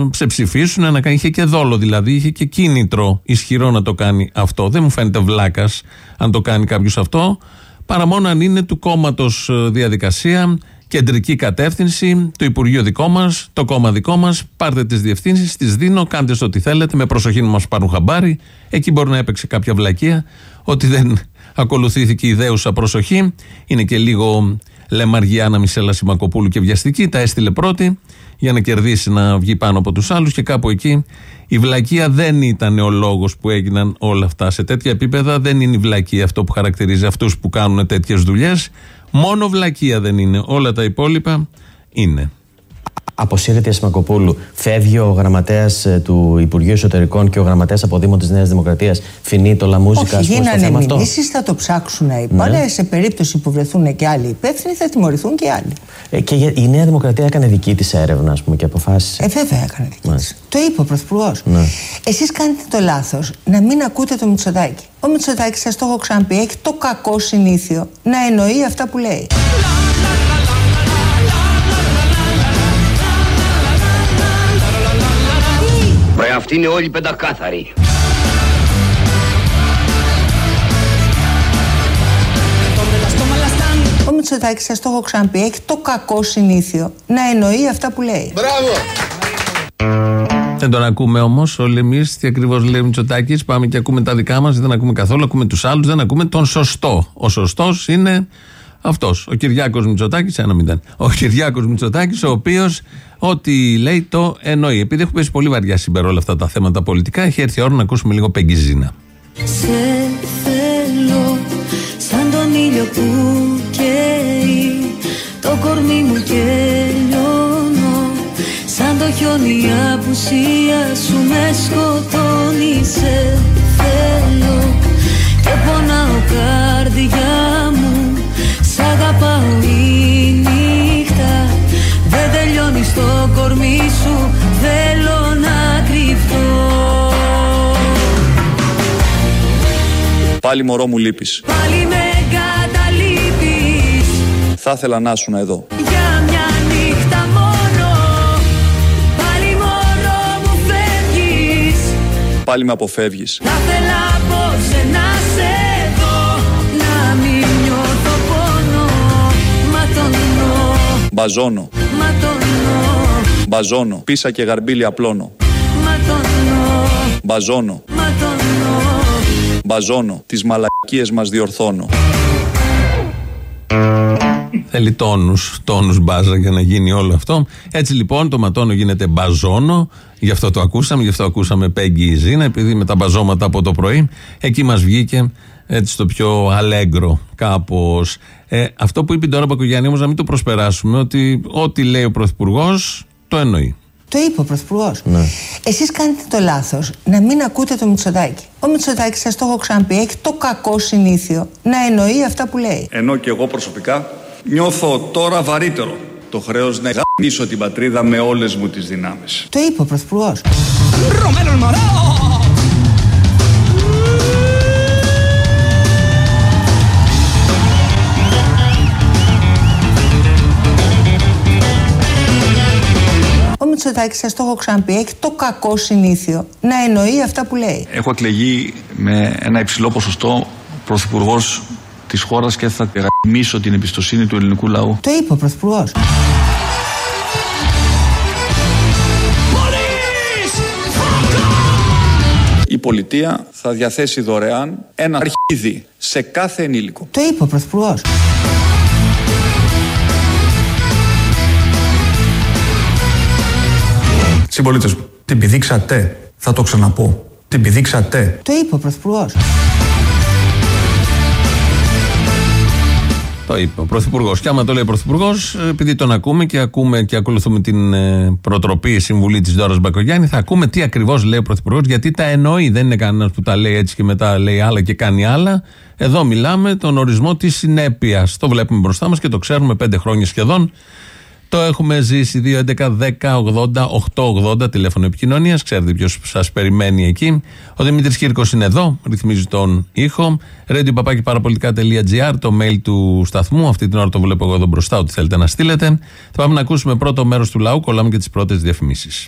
σε ψηφίσουν, να κάνει. Είχε και δόλο δηλαδή, είχε και κίνητρο ισχυρό να το κάνει αυτό. Δεν μου φαίνεται βλάκας αν το κάνει κάποιος αυτό, παρά μόνο αν είναι του κόμματος διαδικασία, κεντρική κατεύθυνση, το Υπουργείο δικό μας, το κόμμα δικό μας. Πάρτε τις διευθύνσεις, τις δίνω, κάντε στο ό,τι θέλετε, με προσοχή να μας πάρουν χαμπάρι. Εκεί μπορεί να έπαιξε κάποια βλακεία, ότι δεν ακολουθήθηκε ιδέουσα προσοχή. Είναι και λίγο Λεμαργιάνα Μισέλα Σιμακοπούλου και βιαστική. Τα έστειλε πρώτη για να κερδίσει να βγει πάνω από τους άλλους και κάπου εκεί η βλακεία δεν ήταν ο λόγος που έγιναν όλα αυτά. Σε τέτοια επίπεδα δεν είναι η βλακεία αυτό που χαρακτηρίζει αυτούς που κάνουν τέτοιες δουλειές. Μόνο βλακεία δεν είναι. Όλα τα υπόλοιπα είναι. Αποσύρεται η Ασημακοπούλου, φεύγει ο γραμματέας του Υπουργείου Εσωτερικών και ο γραμματέας αποδήμων της Νέας Δημοκρατίας. Φινεί το λαμούζικα, Όχι, πούμε, στο θέμα γίνανε αυτό. μηνύσει, θα το ψάξουν οι ναι. Σε περίπτωση που βρεθούν και άλλοι υπεύθυνοι, θα τιμωρηθούν και άλλοι. Ε, και για- η Νέα Δημοκρατία έκανε δική της έρευνα, ας πούμε, και αποφάσισε. Ε, βέβαια έκανε δική Μάλιστα. Το είπε ο Πρωθυπουργός. Ναι. Εσείς κάνετε το λάθος να μην ακούτε το Μητσοτάκη. Ο Μητσοτάκης, σας το έχω ξαναπεί, έχει το κακό συνήθειο να εννοεί αυτά που λέει. Αυτοί είναι όλοι πεντακάθαροι. Ο Μητσοτάκης, σας το έχω ξαναπεί, έχει το κακό συνήθειο να εννοεί αυτά που λέει. Μπράβο! Δεν τον ακούμε όμως όλοι εμεί. Τι ακριβώς λέει ο Μητσοτάκης. Πάμε και ακούμε τα δικά μας. Δεν ακούμε καθόλου. Ακούμε τους άλλους. Δεν ακούμε τον σωστό. Ο σωστός είναι αυτός. Ο Κυριάκος Μητσοτάκης. Ένα μηδέν. Ο Κυριάκος Μητσοτάκης, ο οποίος ό,τι λέει το εννοεί. Επειδή έχω πέσει πολύ βαριά σήμερα όλα αυτά τα θέματα πολιτικά, έχει έρθει η ώρα να ακούσουμε λίγο πεγκιζίνα. Σε θέλω σαν τον ήλιο που καίει το κορμί μου και λιώνω σαν το χιόνι η απουσία σου με σκοτώνει Σε θέλω και πονάω καρδιά Πάλι μωρό μου λείπεις. Πάλι με καταλείπεις Θα ήθελα να ήσουν εδώ. Για μια νύχτα μόνο. Πάλι μωρό μου φεύγεις. Πάλι με αποφεύγεις. Θα ήθελα απόψε να σε δω. Να μην νιώθω πόνο. Ματώνω, Μπαζώνω, ματώνω, μπαζώνω. Πίσα και γαρμπίλι απλώνω. ματώνω, Μπαζώνω, ματώνω μπαζώνω. Τις μαλακίες μας διορθώνω. Θέλει τόνους, τόνους μπάζα για να γίνει όλο αυτό. Έτσι λοιπόν το ματώνο γίνεται μπαζόνο. Γι' αυτό το ακούσαμε, γι' αυτό ακούσαμε Πέγγι Ζήνα, επειδή με τα μπαζώματα από το πρωί εκεί μας βγήκε έτσι το πιο αλέγκρο κάπως. Ε, αυτό που είπε τώρα ο Μπακογιάννη όμως να μην το προσπεράσουμε, ότι ό,τι λέει ο Πρωθυπουργός το εννοεί. Το είπε ο Πρωθυπουργός. Ναι. Εσείς κάνετε το λάθος να μην ακούτε το Μητσοτάκη. Ο Μητσοτάκης, σας το έχω ξαναπεί, έχει το κακό συνήθειο να εννοεί αυτά που λέει. Ενώ και εγώ προσωπικά νιώθω τώρα βαρύτερο το χρέος να γαμίσω την πατρίδα με όλες μου τις δυνάμεις. Το είπε ο Πρωθυπουργός. Μητσοτάκη, σα το έχω ξαναπεί, έχει το κακό συνήθειο να εννοεί αυτά που λέει. Έχω εκλεγεί με ένα υψηλό ποσοστό πρωθυπουργός της χώρας και θα γαμίσω την εμπιστοσύνη του ελληνικού λαού. Το είπε ο Πρωθυπουργός. Η πολιτεία θα διαθέσει δωρεάν ένα αρχίδι σε κάθε ενήλικο. Το είπε ο Πρωθυπουργός. Συμπολίτε μου, την πηδήξατε; Θα το ξαναπώ. Την πηδήξατε; Το είπε ο Πρωθυπουργός. Το είπε ο Πρωθυπουργός. Και άμα το λέει ο Πρωθυπουργός, επειδή τον ακούμε και ακούμε και ακολουθούμε την ε, προτροπή συμβουλή της Δώρα Μπακογιάννη, θα ακούμε τι ακριβώς λέει ο Πρωθυπουργός, γιατί τα εννοεί. Δεν είναι κανένας που τα λέει έτσι και μετά λέει άλλα και κάνει άλλα. Εδώ μιλάμε τον ορισμό της συνέπειας. Το βλέπουμε μπροστά μας και το ξέρουμε πέντε χρόνια σχεδόν. Το έχουμε ζήσει 2.11.10.80.880 τηλέφωνο επικοινωνίας. Ξέρετε ποιος σας περιμένει εκεί. Ο Δημήτρης Κύρκος είναι εδώ, ρυθμίζει τον ήχο. radio.parapolitica.gr, το mail του σταθμού. Αυτή την ώρα το βλέπω εγώ εδώ μπροστά, ότι θέλετε να στείλετε. Θα πάμε να ακούσουμε πρώτο μέρος του λαού. Κολλάμε και τις πρώτες διαφημίσεις.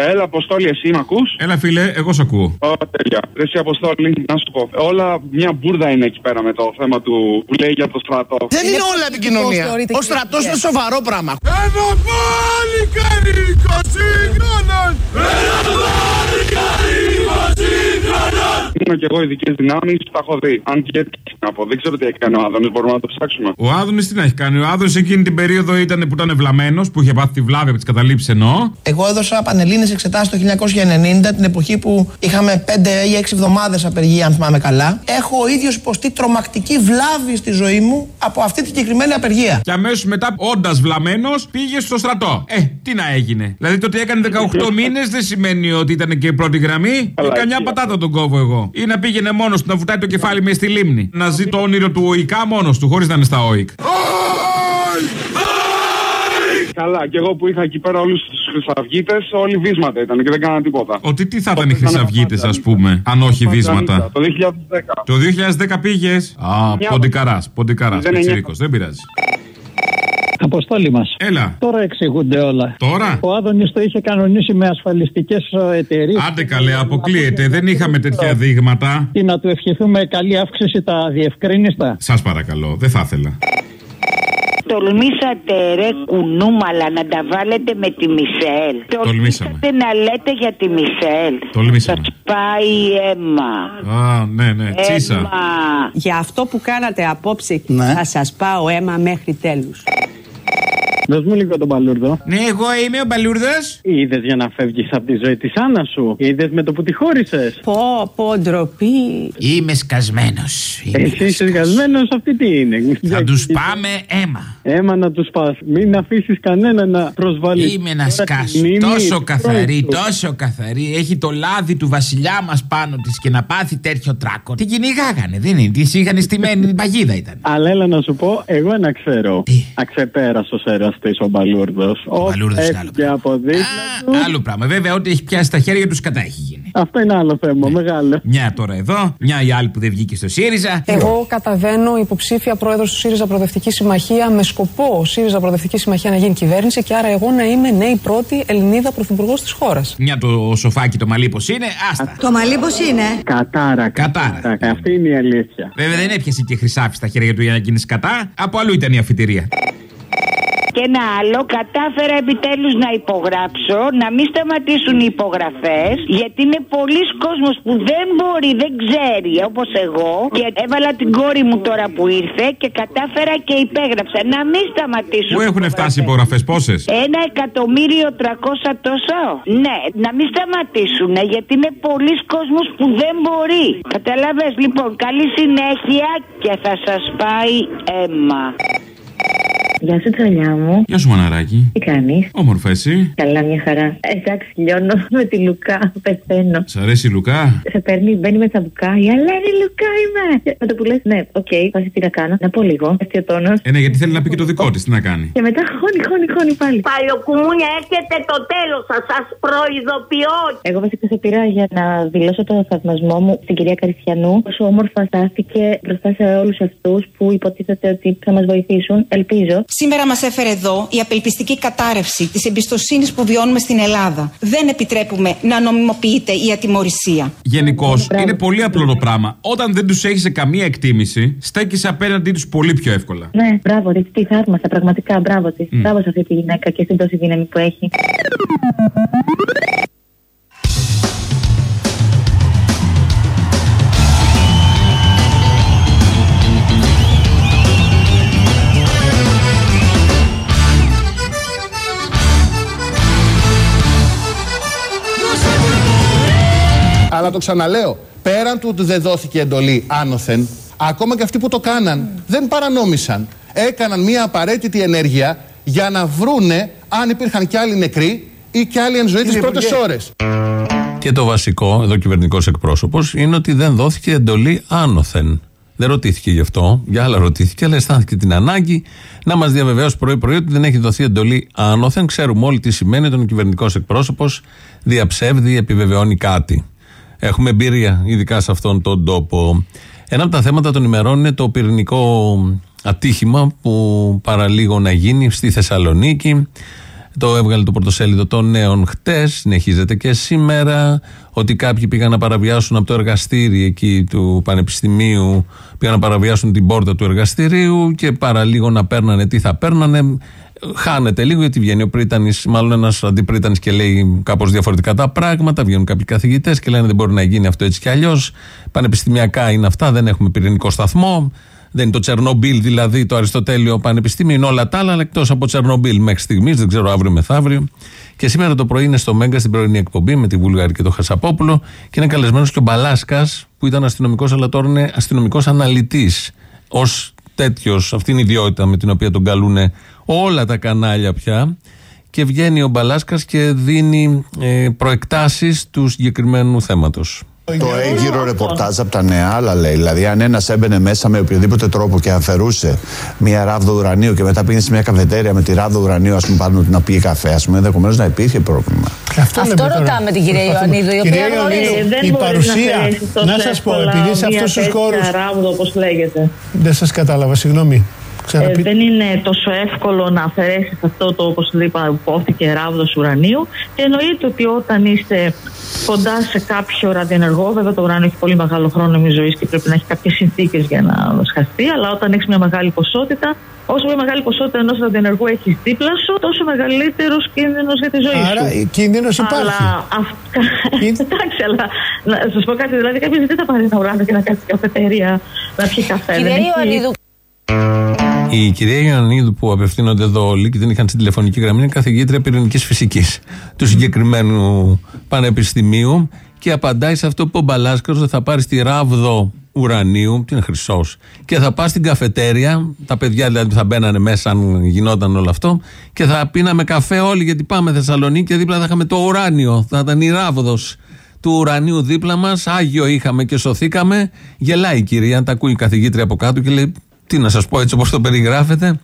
Έλα, Αποστόλη, εσύ με ακούς; Έλα, φίλε, εγώ σε ακούω. Ωραία, τέλεια. Εσύ, Αποστόλη, να σου πω. Όλα μια μπουρδα είναι εκεί πέρα με το θέμα του που λέει για το στρατό. Δεν είναι, είναι όλα επικοινωνία. Ο στρατός είναι σοβαρό πράγμα. Εδώ πάλι κάνει 20 χρόνων! Εδώ πάλι κάνει 20 και εγώ ειδικές δυνάμεις τα έχω δει. Αν και να ότι έχει κάνει ο Άδωνης, μπορούμε να το ψάξουμε. Ο Άδωνης τι να έχει κάνει; Ο Άδωνης εκείνη την περίοδο ήταν που ήταν βλαμένο που είχε πάθει τη βλάβη από τις καταλήψεις εννοώ. Εγώ έδωσα πανελίνε εξετάσεις το 1990, την εποχή που είχαμε 5 ή 6 εβδομάδες απεργία, αν θυμάμαι καλά. Έχω ο ίδιος υποστεί τρομακτική βλάβη στη ζωή μου από αυτή την συγκεκριμένη απεργία. Και αμέσως μετά, όντας βλαμμένος, πήγε στο στρατό. Ε, τι να έγινε; Δηλαδή το ότι έκανε 18 μήνες δεν σημαίνει ότι ήταν και η πρώτη γραμμή. Ή καμιά πατάτα τον κόβω εγώ. Ή να πήγαινε μόνος του να βουτάει το κεφάλι μες στη λίμνη. Να ζει το όνειρο του ΟΙΚΑ μόνος του, χωρίς να είναι στα ΟΙΚ. Καλά, και εγώ που είχα εκεί πέρα όλους τους Χρυσαυγίτες, όλοι βίσματα ήταν και δεν κάναν τίποτα. Ότι τι θα ήταν οι Χρυσαυγίτες, ας πούμε, αν όχι βίσματα; Το 2010. Το 2010 πήγες. Α, Μια- ποντικαρά, ποντικαρά, Δεν είναι πιτσιρίκο, δεν πειράζει. Αποστόλη μας. Έλα. Τώρα εξηγούνται όλα. Τώρα; Ο Άδωνη το είχε κανονίσει με ασφαλιστικές εταιρείες. Άντε καλέ, αποκλείεται. Δεν είχαμε τέτοια δείγματα. Και να του ευχηθούμε καλή αύξηση τα διευκρίνηστα. Σας παρακαλώ, δεν θα ήθελα. Τολμήσατε ρε κουνούμαλα να τα βάλετε με τη Μισελ. Τολμήσαμε. Τολμήσατε να λέτε για τη Μισελ. Τολμήσαμε. Πάει αίμα. Α, ναι, ναι, τσίσα. Αίμα. Για αυτό που κάνατε απόψε Ναι. θα σας πάω αίμα μέχρι τέλους. Δώσ' μου λίγο τον παλούρδο. Ναι, εγώ είμαι ο Μπαλούρδο. Είδες για να φεύγεις από τη ζωή της Άννας σου; Είδες με το που τη χώρισες; Πω, πω, ντροπή. Είμαι σκασμένος. Εσύ είσαι γασμένο, αυτή τι είναι; Θα τους πάμε αίμα. Έμα να τους πας. Μην αφήσεις κανένα να προσβάλλει. Είμαι να Τώρα σκάσω. τη μνήμη Τόσο του καθαρή, πρώτου. τόσο καθαρή. Έχει το λάδι του βασιλιά μας πάνω της και να πάθει τέτοιο τράκο. Την κυνηγάγανε, δεν είναι; Τη είχαν στημένη, την παγίδα ήταν. Αλλά έλα να σου πω, εγώ ένα ξέρω. Αξεπέραστο εραστή ο Μπαλούρδος. Ο Μπαλούρδος είναι άλλο και από δίπλα του. Άλλο πράγμα. Βέβαια, ό,τι έχει πιάσει στα χέρια τους κατά έχει γίνει. Αυτό είναι άλλο θέμα, μεγάλο. Μια τώρα εδώ, μια η άλλη που δεν βγήκε στο ΣΥΡΙΖΑ. Εγώ καταβαίνω υποψήφια πρόεδρος του ΣΥΡΙΖΑ Προοδευτικής Συμμαχία με σκοπό ΣΥΡΙΖΑ Προοδευτικής Συμμαχία να γίνει κυβέρνηση και άρα εγώ να είμαι νέη πρώτη Ελληνίδα πρωθυπουργός της χώρας. Μια το σοφάκι το μαλλί πως είναι, άστα. Το μαλλί πώς είναι; Κατάρα. Κατάρα. Αυτή είναι η αλήθεια. Βέβαια δεν έπιασε και χρυσάφι στα χέρια του για να γίνεις κατά. Από αλλού ήταν η αφιτηρία. Και ένα άλλο, κατάφερα επιτέλους να υπογράψω, να μην σταματήσουν οι υπογραφές, γιατί είναι πολλοί κόσμος που δεν μπορεί, δεν ξέρει, όπως εγώ, και έβαλα την κόρη μου τώρα που ήρθε και κατάφερα και υπέγραψα. Να μην σταματήσουν. Πού έχουν φτάσει οι υπογραφές, πόσες; Ένα εκατομμύριο τρακόσα τόσο. Ναι, να μην σταματήσουν, γιατί είναι πολλοί κόσμος που δεν μπορεί. Κατάλαβες, λοιπόν, καλή συνέχεια και θα σας πάει αίμα. Γεια σου, τρελιά μου. Γεια σου, μαναράκι. Τι κάνεις; Όμορφα, εσύ; Καλά, μια χαρά. Εντάξει, λιώνω με τη Λουκά. Πεθαίνω. Σ' αρέσει η Λουκά; Σε παίρνει, μπαίνει με τα μπουκάλια. Αλλά είναι Λουκά είμαι. Με το που λες, ναι, OK, okay, τι να κάνω. Να πω λίγο. Αστείο τόνος. Ε, ναι, γιατί θέλει να πει και το δικό της, τι να κάνει. Και μετά χώνει, χώνει, χώνει πάλι. Παλιοκουμούνια έρχεται το τέλος σας, σας προειδοποιώ. Εγώ βασικά σε πήρα για να δηλώσω το θαυμασμό μου στην κυρία Καριστιανού. Όσο όμορφα στάθηκε μπροστά σε όλους αυτούς που υποτίθεται ότι θα μας βοηθήσουν. Ελπίζω. Σήμερα μας έφερε εδώ η απελπιστική κατάρρευση της εμπιστοσύνης που βιώνουμε στην Ελλάδα. Δεν επιτρέπουμε να νομιμοποιείται η ατιμορρησία. Γενικώ είναι πολύ απλό το πράγμα. Όταν δεν τους έχεις σε καμία εκτίμηση, στέκεις απέναντί τους πολύ πιο εύκολα. Ναι, μπράβο, τη, τι θαύμασα, πραγματικά μπράβο της. Μμ. Μπράβο σε αυτή τη γυναίκα και στην τόση δύναμη που έχει. Αλλά το ξαναλέω, πέραν του ότι δεν δόθηκε εντολή άνωθεν, ακόμα και αυτοί που το κάναν δεν παρανόμησαν. Έκαναν μια απαραίτητη ενέργεια για να βρούνε αν υπήρχαν κι άλλοι νεκροί ή κι άλλοι εν ζωή τις πρώτες ώρες. Και το βασικό, εδώ κυβερνητικός εκπρόσωπος, είναι ότι δεν δόθηκε εντολή άνωθεν. Δεν ρωτήθηκε γι' αυτό, για άλλα ρωτήθηκε, αλλά αισθάνθηκε την ανάγκη να μας διαβεβαιώσει πρωί-πρωί ότι δεν έχει δοθεί εντολή άνωθεν. Ξέρουμε όλοι τι σημαίνει όταν ο κυβερνητικός εκπρόσωπος διαψεύδει, επιβεβαιώνει κάτι. Έχουμε εμπειρία, ειδικά σε αυτόν τον τόπο. Ένα από τα θέματα των ημερών είναι το πυρηνικό ατύχημα που παραλίγο να γίνει στη Θεσσαλονίκη. Το έβγαλε το πρωτοσέλιδο των νέων χτες, συνεχίζεται και σήμερα. Ότι κάποιοι πήγαν να παραβιάσουν από το εργαστήρι εκεί του Πανεπιστημίου, πήγαν να παραβιάσουν την πόρτα του εργαστηρίου και παραλίγο να παίρνανε τι θα παίρνανε. Χάνεται λίγο γιατί βγαίνει ο Πρίτανης, μάλλον ένας αντιπρίτανης και λέει κάπως διαφορετικά τα πράγματα. Βγαίνουν κάποιοι καθηγητές και λένε δεν μπορεί να γίνει αυτό έτσι κι αλλιώς. Πανεπιστημιακά είναι αυτά, δεν έχουμε πυρηνικό σταθμό. Δεν είναι το Τσερνομπίλ δηλαδή το Αριστοτέλειο Πανεπιστήμιο, είναι όλα τα άλλα, αλλά εκτός από Τσερνομπίλ μέχρι στιγμής, δεν ξέρω αύριο μεθαύριο. Και σήμερα το πρωί είναι στο Μέγκα στην πρωινή εκπομπή με τη Βουλγαρή και το Χασαπόπουλο και είναι καλεσμένος και ο Μπαλάσκας που ήταν αστυνομικός, αλλά τώρα είναι αστυνομικός αναλυτής. Ω τέτοιος, αυτή είναι η ιδιότητα με την οποία τον καλούν όλα τα κανάλια πια. Και βγαίνει ο Μπαλάσκας και δίνει ε, προεκτάσεις του συγκεκριμένου θέματος. Το έγκυρο ρεπορτάζ από τα νέα άλλα λέει. Δηλαδή, αν ένας έμπαινε μέσα με οποιοδήποτε τρόπο και αφαιρούσε μια ράβδο ουρανίου και μετά πήγαινε σε μια καφετέρια με τη ράβδο ουρανίου, ας πούμε, πάνω να πει καφέ, ας πούμε, ενδεχομένως να υπήρχε πρόβλημα. Αυτό, ρωτάμε την κυρία Ιωαννίδου, η οποία Κυρία Ιωαννίδου, η παρουσία. Να σας πω, επειδή σε αυτούς τους χώρου. ράβδο, όπως λέγεται. Δεν σας κατάλαβα, συγγνώμη. Ε, δεν είναι τόσο εύκολο να αφαιρέσεις αυτό το, όπως είπα, υπόθηκε ράβδος ουρανίου. Και εννοείται ότι όταν είστε κοντά σε κάποιο ραδιενεργό, βέβαια το ουράνιο έχει πολύ μεγάλο χρόνο ζωής και πρέπει να έχει κάποιες συνθήκες για να σχαστεί. Αλλά όταν έχεις μια μεγάλη ποσότητα, όσο πιο μεγάλη ποσότητα ενός ραδιενεργού έχεις δίπλα σου, τόσο μεγαλύτερος κίνδυνος για τη ζωή Άρα, σου. κίνδυνος υπάρχει. Αλλά αυ- Εντάξει, αλλά να σας πω κάτι. Δηλαδή, κάποιος δεν θα πάρει ένα ουράνιο και να κάτσει στην καφετέρια να πιει καφέ. Κυρία Δεν έχει- Ιωαννίδου, Η κυρία Ιωαννίδου που απευθύνονται εδώ όλοι και την είχαν στην τηλεφωνική γραμμή είναι καθηγήτρια πυρηνικής φυσικής του συγκεκριμένου πανεπιστημίου και απαντάει σε αυτό που ο Μπαλάσκαρος θα πάρει στη ράβδο ουρανίου, τι είναι χρυσός, και θα πάει στην καφετέρια. Τα παιδιά δηλαδή θα μπαίνανε μέσα, αν γινόταν όλο αυτό, και θα πίναμε καφέ όλοι γιατί πάμε Θεσσαλονίκη και δίπλα θα είχαμε το ουράνιο. Θα ήταν η ράβδος του ουρανίου δίπλα μας. Άγιο είχαμε και σωθήκαμε. Γελάει η κυρία, τα ακούει η καθηγήτρια από κάτω και λέει: Τι να σας πω έτσι όπως το περιγράφετε.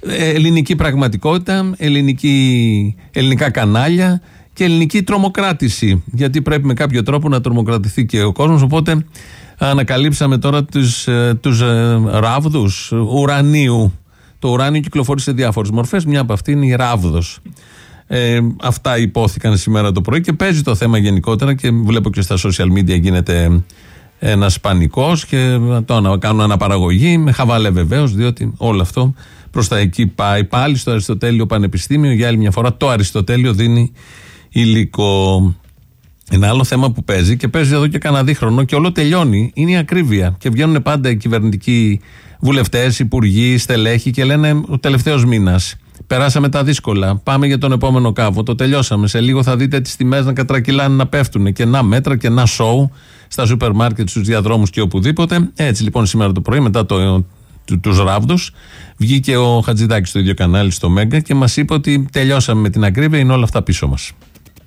Ε, ελληνική πραγματικότητα, ελληνική, ελληνικά κανάλια και ελληνική τρομοκράτηση. Γιατί πρέπει με κάποιο τρόπο να τρομοκρατηθεί και ο κόσμος. Οπότε ανακαλύψαμε τώρα τους, ε, τους ε, ράβδους ουρανίου. Το ουράνιο κυκλοφορεί σε διάφορες μορφές. Μια από αυτή είναι η ράβδος. Ε, αυτά υπόθηκαν σήμερα το πρωί και παίζει το θέμα γενικότερα και βλέπω και στα social media γίνεται ένας πανικός και το ανα- κάνουν αναπαραγωγή με χαβαλέ βεβαίως, διότι όλο αυτό προς τα εκεί πάει. Πάλι στο Αριστοτέλειο Πανεπιστήμιο, για άλλη μια φορά το Αριστοτέλειο δίνει υλικό. Ένα άλλο θέμα που παίζει και παίζει εδώ και κανένα δίχρονο και όλο τελειώνει είναι η ακρίβεια. Και βγαίνουν πάντα οι κυβερνητικοί βουλευτές, υπουργοί, στελέχοι και λένε ο τελευταίος μήνας. Περάσαμε τα δύσκολα. Πάμε για τον επόμενο κάβο. Το τελειώσαμε. Σε λίγο θα δείτε τις τιμές να κατρακυλάνε, να πέφτουν. Και να μέτρα και να σοου στα σούπερ μάρκετ, στους διαδρόμους και οπουδήποτε. Έτσι λοιπόν σήμερα το πρωί, μετά το, του, τους ράβδους βγήκε ο Χατζηδάκης στο ίδιο κανάλι στο Μέγκα και μας είπε ότι τελειώσαμε με την ακρίβεια, είναι όλα αυτά πίσω μας.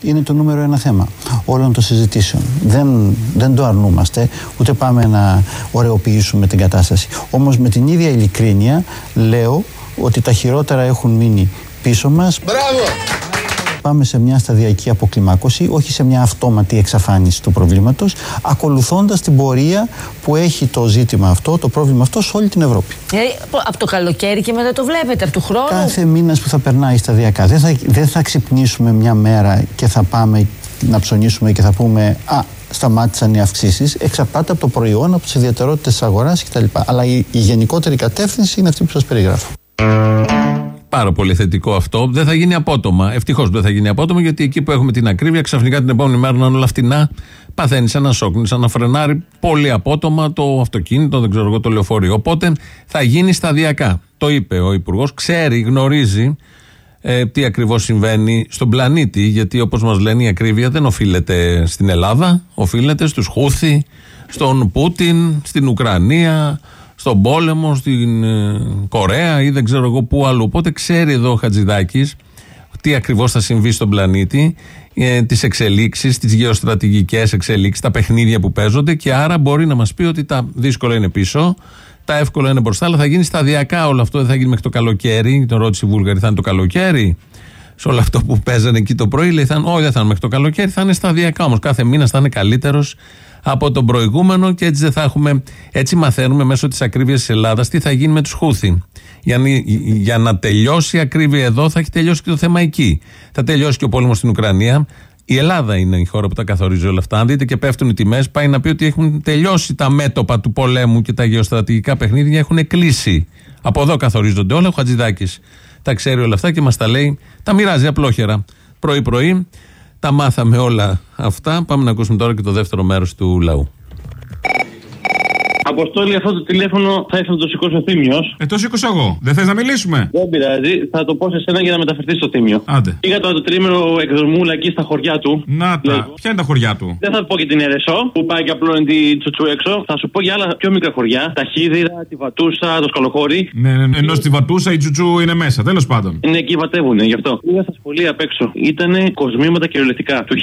είναι το νούμερο ένα θέμα όλων των συζητήσεων. Δεν, δεν το αρνούμαστε, ούτε πάμε να ωρεοποιήσουμε την κατάσταση. Όμως με την ίδια ειλικρίνεια λέω ότι τα χειρότερα έχουν μείνει πίσω μας. Μπράβο! Πάμε σε μια σταδιακή αποκλιμάκωση, όχι σε μια αυτόματη εξαφάνιση του προβλήματος, ακολουθώντας την πορεία που έχει το ζήτημα αυτό, το πρόβλημα αυτό σε όλη την Ευρώπη. δηλαδή, από το καλοκαίρι και μετά το βλέπετε, από του χρόνου. Κάθε μήνας που θα περνάει σταδιακά. Δεν θα, δεν θα ξυπνήσουμε μια μέρα και θα πάμε να ψωνίσουμε και θα πούμε Α, σταμάτησαν οι αυξήσεις. Εξαρτάται από το προϊόν, από τις ιδιαιτερότητες της αγοράς κτλ. Αλλά η, η γενικότερη κατεύθυνση είναι αυτή που σας περιγράφω. Πάρα πολύ θετικό αυτό. Δεν θα γίνει απότομα. Ευτυχώς δεν θα γίνει απότομα, γιατί εκεί που έχουμε την ακρίβεια, ξαφνικά την επόμενη μέρα να είναι όλα φτηνά, παθαίνει ένα σοκ. Σαν να φρενάρει πολύ απότομα το αυτοκίνητο, δεν ξέρω εγώ, το λεωφορείο. Οπότε θα γίνει σταδιακά. Το είπε ο Υπουργός, ξέρει, γνωρίζει ε, τι ακριβώς συμβαίνει στον πλανήτη. Γιατί όπως μας λένε η ακρίβεια δεν οφείλεται στην Ελλάδα, οφείλεται στους Χούθη, στον Πούτιν, στην Ουκρανία, στον πόλεμο, στην ε, Κορέα ή δεν ξέρω εγώ πού άλλο. Οπότε ξέρει εδώ ο Χατζηδάκης τι ακριβώς θα συμβεί στον πλανήτη, ε, τις εξελίξεις, τις γεωστρατηγικές εξελίξεις, τα παιχνίδια που παίζονται και άρα μπορεί να μας πει ότι τα δύσκολα είναι πίσω, τα εύκολα είναι μπροστά, αλλά θα γίνει σταδιακά όλο αυτό. Δεν θα γίνει μέχρι το καλοκαίρι. Τον ρώτησε η Βούλγαρη, θα είναι το καλοκαίρι; Σε όλο αυτό που παίζανε εκεί το πρωί, λέει, θα είναι, όχι, δεν θα είναι μέχρι το καλοκαίρι, θα είναι σταδιακά όμως. Κάθε μήνα θα είναι καλύτερος από τον προηγούμενο και έτσι δεν θα έχουμε. Έτσι μαθαίνουμε μέσω της ακρίβειας της Ελλάδας τι θα γίνει με τους Χούθη. Για, να- για να τελειώσει η ακρίβεια εδώ, θα έχει τελειώσει και το θέμα εκεί. Θα τελειώσει και ο πόλεμος στην Ουκρανία. Η Ελλάδα είναι η χώρα που τα καθορίζει όλα αυτά. Αν δείτε και πέφτουν οι τιμές, πάει να πει ότι έχουν τελειώσει τα μέτωπα του πολέμου και τα γεωστρατηγικά παιχνίδια έχουν κλείσει. Από εδώ καθορίζονται όλα. Ο Χατζηδάκης τα ξέρει όλα αυτά και μας τα λέει, τα μοιράζει απλόχερα. Πρωί-πρωί τα μάθαμε όλα αυτά. Πάμε να ακούσουμε τώρα και το δεύτερο μέρος του λαού. Αποστόλη, αυτό το τηλέφωνο θα ήθελα να το σηκώσει ο Θήμιος. Ε, το σήκωσα εγώ. Δεν θες να μιλήσουμε; Δεν πειράζει, θα το πω σε σένα για να μεταφερθείς στο Θήμιο. Άντε. Πήγα το τρίμηνο εκδρομούλα εκεί στα χωριά του. Να τα. Ποια είναι τα χωριά του; Δεν θα πω και την Ερεσό που πάει και απλώνει τη τσουτσού έξω. Θα σου πω για άλλα πιο μικρά χωριά. Τα Χίδυρα, τη Βατούσα, το Σκαλοχώρι. Ναι, ναι, ναι. Ενώ στη Βατούσα η Τζουτζού είναι μέσα. Τέλος πάντων. Είναι εκεί βατεύουνε γι' αυτό. Πήγα στα σχολεία απ' έξω. Ήταν κοσμήματα κυριολεκτικά. Το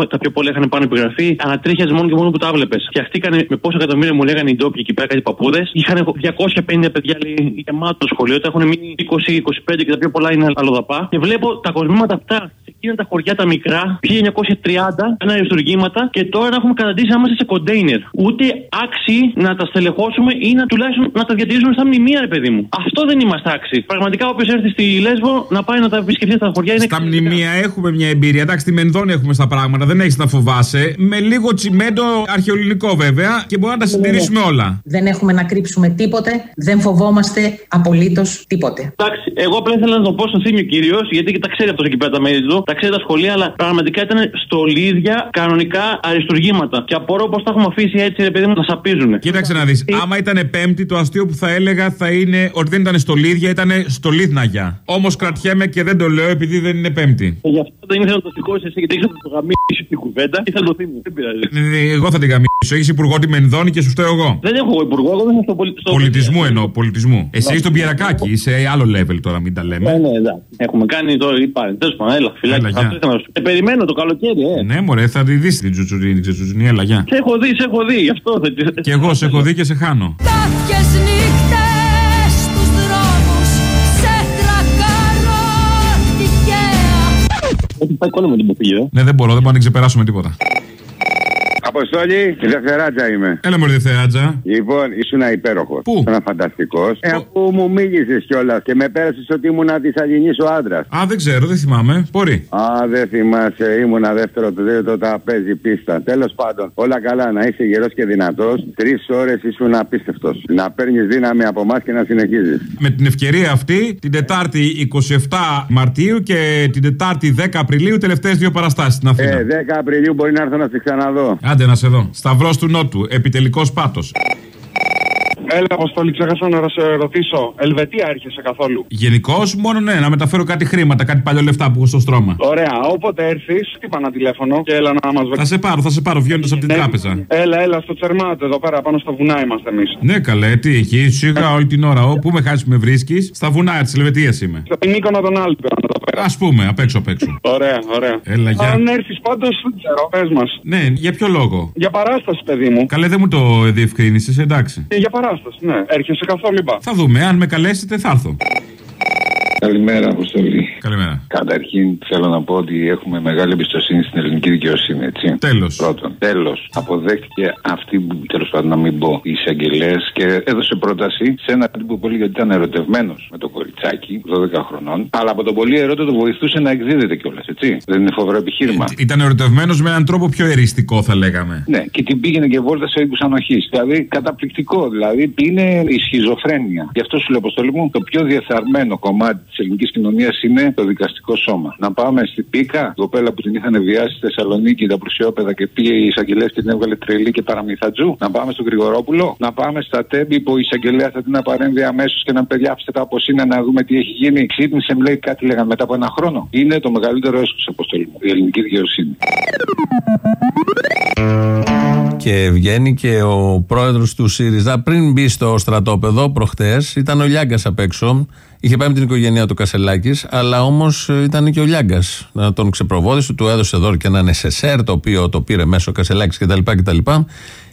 1929 τα πιο πολλά είχαν πάνω επιγραφή. Ανατρίχιαζε μόνο και μόνο που τα βλέπες. Φτιαχτήκανε με πόσα εκατομμύρια μου λέγανε οι ντόπιοι εκεί πέρα κάτι παππούδες. Είχαν 250 παιδιά λέει, γεμάτο το σχολείο. Τα έχουν μείνει 20-25 και τα πιο πολλά είναι αλλοδαπά. Και βλέπω τα κοσμήματα αυτά σε εκείνα τα χωριά τα μικρά, 1930, ένα αριστουργήματα και τώρα να έχουμε καταντήσει να είμαστε σε κοντέινερ. Ούτε άξιοι να τα στελεχώσουμε ή να τουλάχιστον να τα διατηρήσουμε στα μνημεία, ρε παιδί μου. Αυτό δεν είμαστε άξιοι. Πραγματικά όποιος έρθει στη Λέσβο να πάει να τα επισκεφτεί στα χωριά είναι Στα μνημεία έχουμε μια εμπειρία. Εντάξει, στη Μενδόνη έχουμε στα πράγματα. Δεν έχεις να φοβάσαι. Με λίγο τσιμέντο αρχαιολινικό βέβαια και μπορούμε να τα συντηρήσουμε όλα. Δεν έχουμε να κρύψουμε τίποτε, δεν φοβόμαστε απολύτως τίποτε. Εντάξει, εγώ απλά ήθελα να το πω στο θύμιο κυρίως, γιατί και τα ξέρει αυτός εκεί πέρα τα μέρη του, τα ξέρει τα σχολεία, αλλά πραγματικά ήταν στολίδια κανονικά αριστουργήματα. Και απορώ πώς τα έχουμε αφήσει έτσι, ρε παιδί μου, να σαπίζουν. Κοίταξε να δεις. Άμα ήταν Πέμπτη, το αστείο που θα έλεγα θα είναι ότι δεν ήταν στολίδια, ήταν στολίδναγια. Όμως κρατιέμαι και δεν το λέω επειδή δεν είναι Πέμπτη. Και γι' αυτό δεν ήθελα να το σηκώσει εσύ, γιατί ήθελα να το γαμίσει την κουβέντα. Ήθελα να το θύμιο. Δεν πειράζει. Ε, Εγώ θα την γαμίσω. Έχεις υπουργό τη Μενδόνη και σου φταίω εγώ. Δεν έχω υπουργό, εγώ δεν έχω στο πολιτισμό. Πολιτισμού εννοώ, πολιτισμού. Εσύ είσαι στον Πιερακάκι, είσαι άλλο level τώρα, μην τα λέμε. Ναι, ναι, εντάξει. Έχουμε κάνει τώρα ή πάρει. Τέλος πάντων, έλα, φυλάκι. Έλα, γεια. Αυτό ήθελα να σου- Ε, περιμένω το καλοκαίρι, ε. Ναι, μωρέ, θα τη δεις την τσουτσουρίνη, την τσουτσουρίνη, έλα, γεια. Σε έχω δει, σε έχω δει, γι' αυτό θα Και εγώ σε έχω δει και σε χάνω. Κάποιες νύχτες στους δρόμους σε τρακάρω τυχαία Έχει πάει κόλλο με την ποπίλια. Ναι, δεν μπορώ, δεν μπορώ να την ξεπεράσουμε τίποτα. Αποστόλη, η Δευτεράτζα είμαι. Έλα, Μωρή Δευτεράτζα. Λοιπόν, ήσουν υπέροχος. Πού; Ήσουν φανταστικός. Ε, αφού μου μίλησες κιόλας και με πέρασες ότι ήμουν τη Αγγινή ο άντρας. Α, δεν ξέρω, δεν θυμάμαι. Μπορεί. Α, δεν θυμάσαι, ήμουνα δεύτερο του τρίτο τα παίζει πίστα. Τέλος πάντων, όλα καλά, να είσαι γερός και δυνατός. Τρεις ώρες ήσουν απίστευτος. Να παίρνεις δύναμη από εμάς και να συνεχίζεις. Με την ευκαιρία αυτή, την Τετάρτη 27 Μαρτίου και την Τετάρτη 10 Απριλίου, τελευταίες δύο παραστάσεις στην Αθήνα. Ε, 10 Απριλίου μπορεί να έρθω να σε ξαναδώ. Άντε να σε δω. Σταυρός του Νότου, επιτελικός πάτος. Έλα, Αποστόλη, ξέχασα να σε ρωτήσω. Ελβετία έρχεσαι καθόλου. Γενικώς, μόνο ναι, να μεταφέρω κάτι χρήματα, κάτι παλιό λεφτά που έχω στο στρώμα. Ωραία, όποτε έρθεις, χτύπα ένα τηλέφωνο και έλα να μας Θα σε πάρω, θα σε πάρω βγαίνοντας από την Ναι. τράπεζα. Έλα, έλα, στο Τσερμάτο εδώ πέρα πάνω στα βουνά είμαστε εμείς. Ναι, καλέ, τι εκεί, σιγά όλη την ώρα. Όπου με χάσεις με βρίσκεις, στα βουνά της Ελβετία είμαι. Στην οίκονα των Άλπαιων εδώ πέρα. Α πούμε, απ' έξω απ' έξω. Ωραία, ωραία. Έλα, γεια. Αν έρθεις πάντως, δεν ξέρω, πες μας. Ναι, για ποιο λόγο; Για παράσταση, παιδί μου. Καλέ, δεν μου το διευκρίνησες, εντάξει. Ε, Για παράσταση, ναι. Έρχεσαι καθόλου, είπα. Θα δούμε, αν με καλέσετε θα έρθω. Καλημέρα, Αποστολή. Καλημέρα. Καταρχήν θέλω να πω ότι έχουμε μεγάλη εμπιστοσύνη στην ελληνική δικαιοσύνη, έτσι. Τέλος. Πρώτον. Τέλος. Αποδέχτηκε αυτή που τέλος πάντων να μην πω η εισαγγελέα και έδωσε πρόταση σε ένα τύπο πολύ γιατί ήταν ερωτευμένος με το κοριτσάκι 12 χρονών. Αλλά από τον πολύ ερώτητο το βοηθούσε να εκδίδεται κιόλας, έτσι. Δεν είναι φοβερό επιχείρημα. Ήταν ερωτευμένος με έναν τρόπο πιο εριστικό, θα λέγαμε. Ναι, και την πήγαινε και βόλτα σε οίκους ανοχής. Δηλαδή καταπληκτικό. Δηλαδή είναι η σχιζοφρένεια. Γι' αυτό σου λέω, Αποστολή μου, το πιο διεφθαρμένο κομμάτι της ελληνικής κοινωνίας είναι το δικαστικό σώμα. Να πάμε στην Πίκα, η κοπέλα που την είχαν βιάσει στη Θεσσαλονίκη, τα πλουσιόπεδα και πήγε η εισαγγελέα και την έβγαλε τρελή και παραμυθατζού. Να πάμε στον Γρηγορόπουλο. Να πάμε στα τέμπη που η εισαγγελέα θα την παρέμβει αμέσως και να παιδιά τα όπω είναι να δούμε τι έχει γίνει. Ξύπνησε, μου λέει κάτι λέγανε μετά από ένα χρόνο. Είναι το μεγαλύτερο έσχος αποστολή μου. Η ελληνική δικαιοσύνη. Και βγαίνει και ο πρόεδρος του ΣΥΡΙΖΑ πριν μπει στο στρατόπεδο προχτές. Ήταν ο Λιάγκας απ' έξω. Είχε πάει με την οικογένειά του Κασελάκης, αλλά όμως ήταν και ο Λιάγκας. Να τον ξεπροβόδησε, του έδωσε εδώ και ένα SSR, το οποίο το πήρε μέσω Κασελάκης κτλ. κτλ.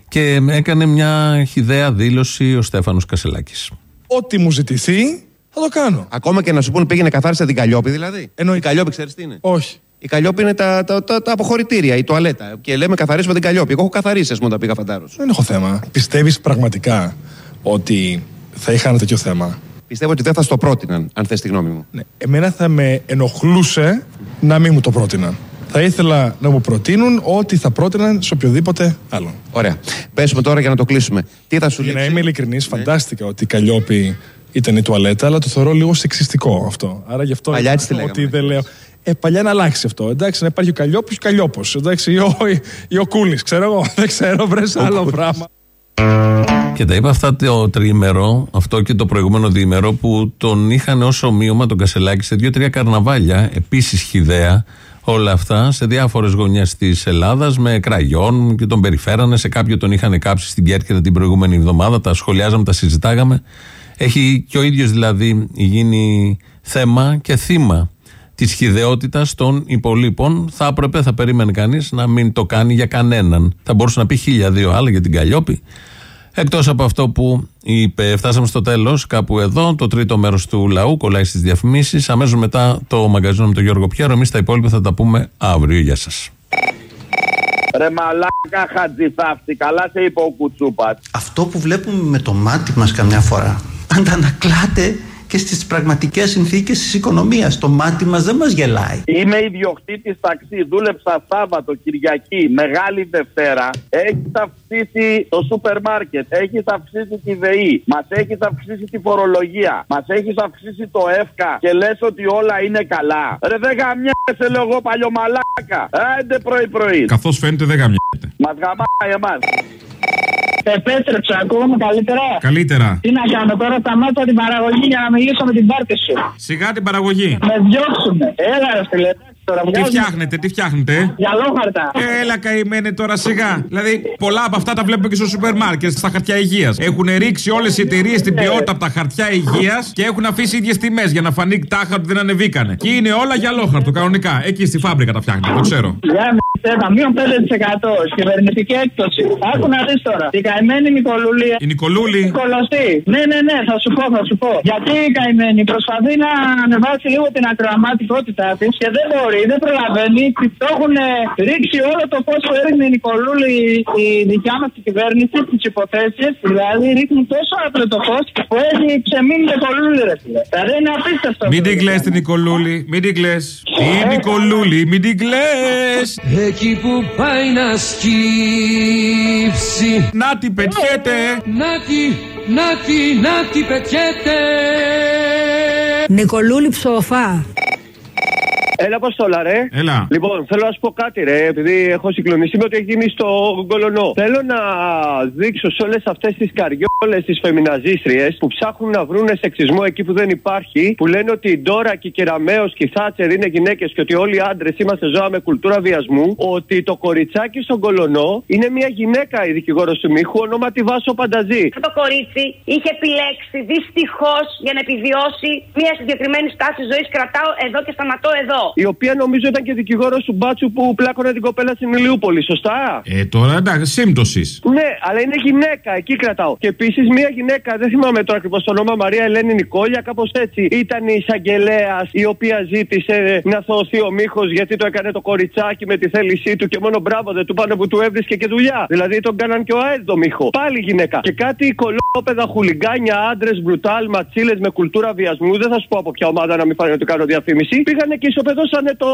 Και έκανε μια χιδαία δήλωση ο Στέφανος Κασελάκης. Ό,τι μου ζητηθεί θα το κάνω. Ακόμα και να σου πούνε πήγαινε καθάρισε την Καλλιόπη δηλαδή. Εννοεί. Η Καλλιόπη ξέρεις τι είναι; Όχι. Η Καλλιόπη είναι τα, τα, τα, τα αποχωρητήρια, η τουαλέτα. Και λέμε καθαρίσουμε την Καλλιόπη. Εγώ έχω καθαρίσει, ας πούμε, τα πήγα φαντάρος. Δεν έχω θέμα. Πιστεύεις πραγματικά ότι θα είχα ένα τέτοιο θέμα; Πιστεύω ότι δεν θα στο πρότειναν, αν θες τη γνώμη μου. Ναι. Εμένα θα με ενοχλούσε να μην μου το πρότειναν. Θα ήθελα να μου προτείνουν ό,τι θα πρότειναν σε οποιοδήποτε άλλο. Ωραία. Πέσουμε τώρα για να το κλείσουμε. Τι θα σου Για λείψει. να είμαι ειλικρινής, φαντάστηκα ότι η Καλλιόπη ήταν η τουαλέτα, αλλά το θεωρώ λίγο σεξιστικό αυτό. Άρα γι' αυτό. Παλιά έτσι τη λέγαμε. ότι δεν λέω. Ε, παλιά να αλλάξει αυτό. Εντάξει, να υπάρχει ο Καλλιόπης και ο Καλλιόπος. Εντάξει, ή ο, ή ο Κούλης. Ξέρω εγώ. Δεν ξέρω, βρε άλλο πράγμα. Και τα είπα αυτά το τρίμερο, αυτό και το προηγούμενο διήμερο, που τον είχαν ω ομοίωμα τον Κασελάκη σε δύο-τρία καρναβάλια, επίσης χιδέα, όλα αυτά, σε διάφορες γωνιές της Ελλάδας, με κραγιόν και τον περιφέρανε. Σε κάποιο τον είχαν κάψει στην Κέρκυρα την προηγούμενη εβδομάδα, τα σχολιάζαμε, τα συζητάγαμε. Έχει και ο ίδιος δηλαδή γίνει θέμα και θύμα της χιδεότητας των υπολείπων. Θα έπρεπε, θα περίμενε κανείς να μην το κάνει για κανέναν. Θα μπορούσε να πει χίλια δύο άλλα για την Καλλιόπη. Εκτός από αυτό που είπε, φτάσαμε στο τέλος, κάπου εδώ, το τρίτο μέρος του λαού, κολλάει στις διαφημίσεις. Αμέσως μετά το μαγκαζίνο με τον Γιώργο Πιέρο. Εμείς τα υπόλοιπα θα τα πούμε αύριο. Γεια σας. Ρε μαλάκα χατζηθάφτη, καλά σε είπε ο Κουτσούπας. Αυτό που βλέπουμε με το μάτι μας καμιά φορά αντανακλάται και στις πραγματικές συνθήκες της οικονομίας. Το μάτι μας δεν μας γελάει. Είμαι ιδιοκτήτης ταξί. Δούλεψα Σάββατο, Κυριακή, Μεγάλη Δευτέρα. Έχεις αυξήσει το σούπερ μάρκετ. Έχεις αυξήσει τη ΔΕΗ. Μας έχεις αυξήσει τη φορολογία. Μας έχεις αυξήσει το ΕΦΚΑ. Και λες ότι όλα είναι καλά. Ρε δεν γαμιάσαι, λέω εγώ παλιωμαλάκα. Άντε πρωί-πρωί. Καθώς φαίνεται δεν γαμιέται. Μας γαμάει εμάς. Επέστρεψα, ακούγομαι καλύτερα. Καλύτερα. Τι να κάνω τώρα, σταμάτω την παραγωγή για να μιλήσω με την πάρτι σου. Σιγά την παραγωγή. Με διώξουνε. Έλα, ρε φίλε. Εντάξει, Τώρα, Τι βγάζουν- φτιάχνετε, τι φτιάχνετε. Γυαλόχαρτα. Έλα καημένε τώρα σιγά. Δηλαδή, πολλά από αυτά τα βλέπουμε και στο σούπερ μάρκετ, στα χαρτιά υγείας. Έχουν ρίξει όλες οι εταιρείες την ποιότητα από τα χαρτιά υγείας και έχουν αφήσει ίδιες τιμές για να φανεί τάχα ότι δεν ανεβήκανε. Και είναι όλα γυαλόχαρτο κανονικά. Εκεί στη φάμπρικα τα φτιάχνετε, το ξέρω. Για μισέτα, μείον 5% κυβερνητική έκπτωση. Άκου να δεις τώρα. Η καημένη Νικολούλη. Η Νικολούλη. Κολοστή. Ναι, ναι, ναι, θα σου πω, θα σου πω. Γιατί η καημένη προσπαθεί να ανεβάσει λίγο την ακροαματικότητά της και δεν μπορεί, δεν προλαβαίνει. Της Το έχουν ρίξει όλο το πώς που έριχνε η Νικολούλη η δικιά μας κυβέρνηση, τις υποθέσεις. Δηλαδή ρίχνουν τόσο άπλο το φως που έχει ξεμείνει η Νικολούλη, ρε φίλε. Δηλαδή είναι απίστευτο. Μην την κλαις την Νικολούλη, μην την κλαις. Την Νικολούλη, μην την κλαις. Εκεί που πάει να σκύψει Να την πετιέται Να τη, να τη, να τη πετιέται Νικολούλη ψοφά. Έλα, Αποστόλα, ρε. Έλα. Λοιπόν, θέλω να σου πω κάτι, ρε, επειδή έχω συγκλονιστεί με ό,τι έχει γίνει στο Γκολονό. Θέλω να δείξω σε όλες αυτές τις καριόλες τις φεμιναζίστριες που ψάχνουν να βρουν σεξισμό εκεί που δεν υπάρχει, που λένε ότι η Ντόρα και η Κεραμαίο και η Θάτσερ είναι γυναίκες και ότι όλοι οι άντρες είμαστε ζώα με κουλτούρα βιασμού, ότι το κοριτσάκι στον Κολονό είναι μια γυναίκα η δικηγόρος του Μίχου, ονόματι Βάσο Πανταζή. Το κορίτσι είχε επιλέξει δυστυχώς για να επιβιώσει μια συγκεκριμένη στάση ζωής. Κρατάω εδώ και σταματώ εδώ. Η οποία νομίζω ήταν και δικηγόρος του Μπάτσου που πλάκωνε την κοπέλα στην Ηλιούπολη, σωστά; Ε, τώρα εντάξει, σύμπτωσης. Ναι, αλλά είναι γυναίκα, εκεί κρατάω. Και επίσης μια γυναίκα, δεν θυμάμαι τώρα ακριβώς το όνομα, Μαρία Ελένη Νικόλια, κάπως έτσι. Ήταν η εισαγγελέας η οποία ζήτησε να θωωθεί ο Μίχο γιατί το έκανε το κοριτσάκι με τη θέλησή του και μόνο μπράβο δεν του πάνε που του έβρισκε και δουλειά. Δηλαδή τον κάναν και ο ΑΕΔ το Μίχο. Πάλι γυναίκα. Και κάτι κολόπεδα, χουλιγκάνια, άντρες, μπρουτάλ, ματσίλες με κουλτούρα βιασμού. Δεν θα σου πω από ποια ομάδα να μην φάνει ότι κάνω διαφήμιση. Πήγανε και δώσανε το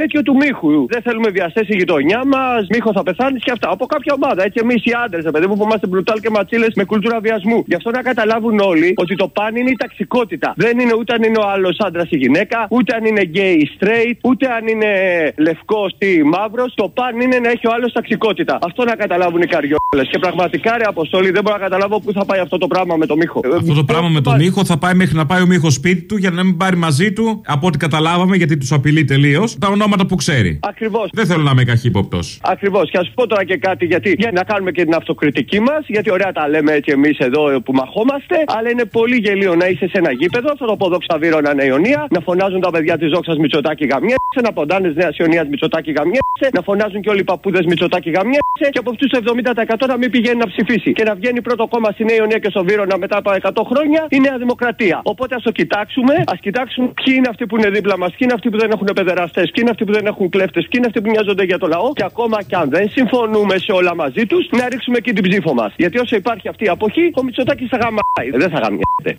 τέτοιο του Μίχου. Δεν θέλουμε βιαστέ η γειτονιά μας, Μίχο θα πεθάνεις και αυτά. Από κάποια ομάδα. Έτσι εμείς οι άντρες, παιδί μου, που είμαστε μπρουτάλ και ματσίλες με κουλτούρα βιασμού. Γι' αυτό να καταλάβουν όλοι ότι το παν είναι η ταξικότητα. Δεν είναι ούτε αν είναι ο άλλος άντρας ή γυναίκα, ούτε αν είναι gay ή straight, ούτε αν είναι λευκός ή μαύρος. Το παν είναι να έχει ο άλλος ταξικότητα. Αυτό να καταλάβουν οι καριόλες. Και πραγματικά ρε Αποστόλη δεν μπορώ να καταλάβω πού θα πάει αυτό το πράγμα με το Μίχο. Αυτό το πράγμα με τον Μίχο θα πάει μέχρι να πάει ο Μίχο σπίτι του για να μην πάρει μαζί του, από ό,τι καταλάβαμε, γιατί τους απειλεί τελείως, τα ονόματα που ξέρει. Ακριβώς. Δεν θέλω να είμαι καχύποπτος. Ακριβώς. Και ας πω τώρα και κάτι γιατί για να κάνουμε και την αυτοκριτική μας, γιατί ωραία τα λέμε έτσι εμείς εδώ που μαχόμαστε, αλλά είναι πολύ γελίο να είσαι σε ένα γήπεδο, αυτό το ποδόξα Βύρονα Νεϊονία, να φωνάζουν τα παιδιά της Δόξας Μητσοτάκη γαμιέσαι, να ποντάνε Νέας Ιωνίας Μητσοτάκη γαμιέσαι, να φωνάζουν και όλοι οι παππούδες Μητσοτάκη γαμιέσαι και από αυτούς το 70% να μην πηγαίνει να ψηφίσει. Και να βγαίνει πρώτο κόμμα στη Νέα Ιωνία και στο Βύρονα μετά από 100 χρόνια η Νέα Δημοκρατία. Οπότε ας το κοιτάξουμε, ας κοιτάξουμε ποιοι είναι αυτοί που είναι δίπλα μας, ποιοι είναι αυτοί που δεν έχουν παιδεραστέ, ποιοι είναι αυτοί που δεν έχουν κλέφτες, ποιοι είναι αυτοί που μοιάζονται για το λαό και ακόμα κι αν δεν συμφωνούμε σε όλα μαζί τους, να ρίξουμε και την ψήφο μας. Γιατί όσο υπάρχει αυτή η αποχή, ο Μητσοτάκης θα γαμάει. Δεν θα γαμιέται.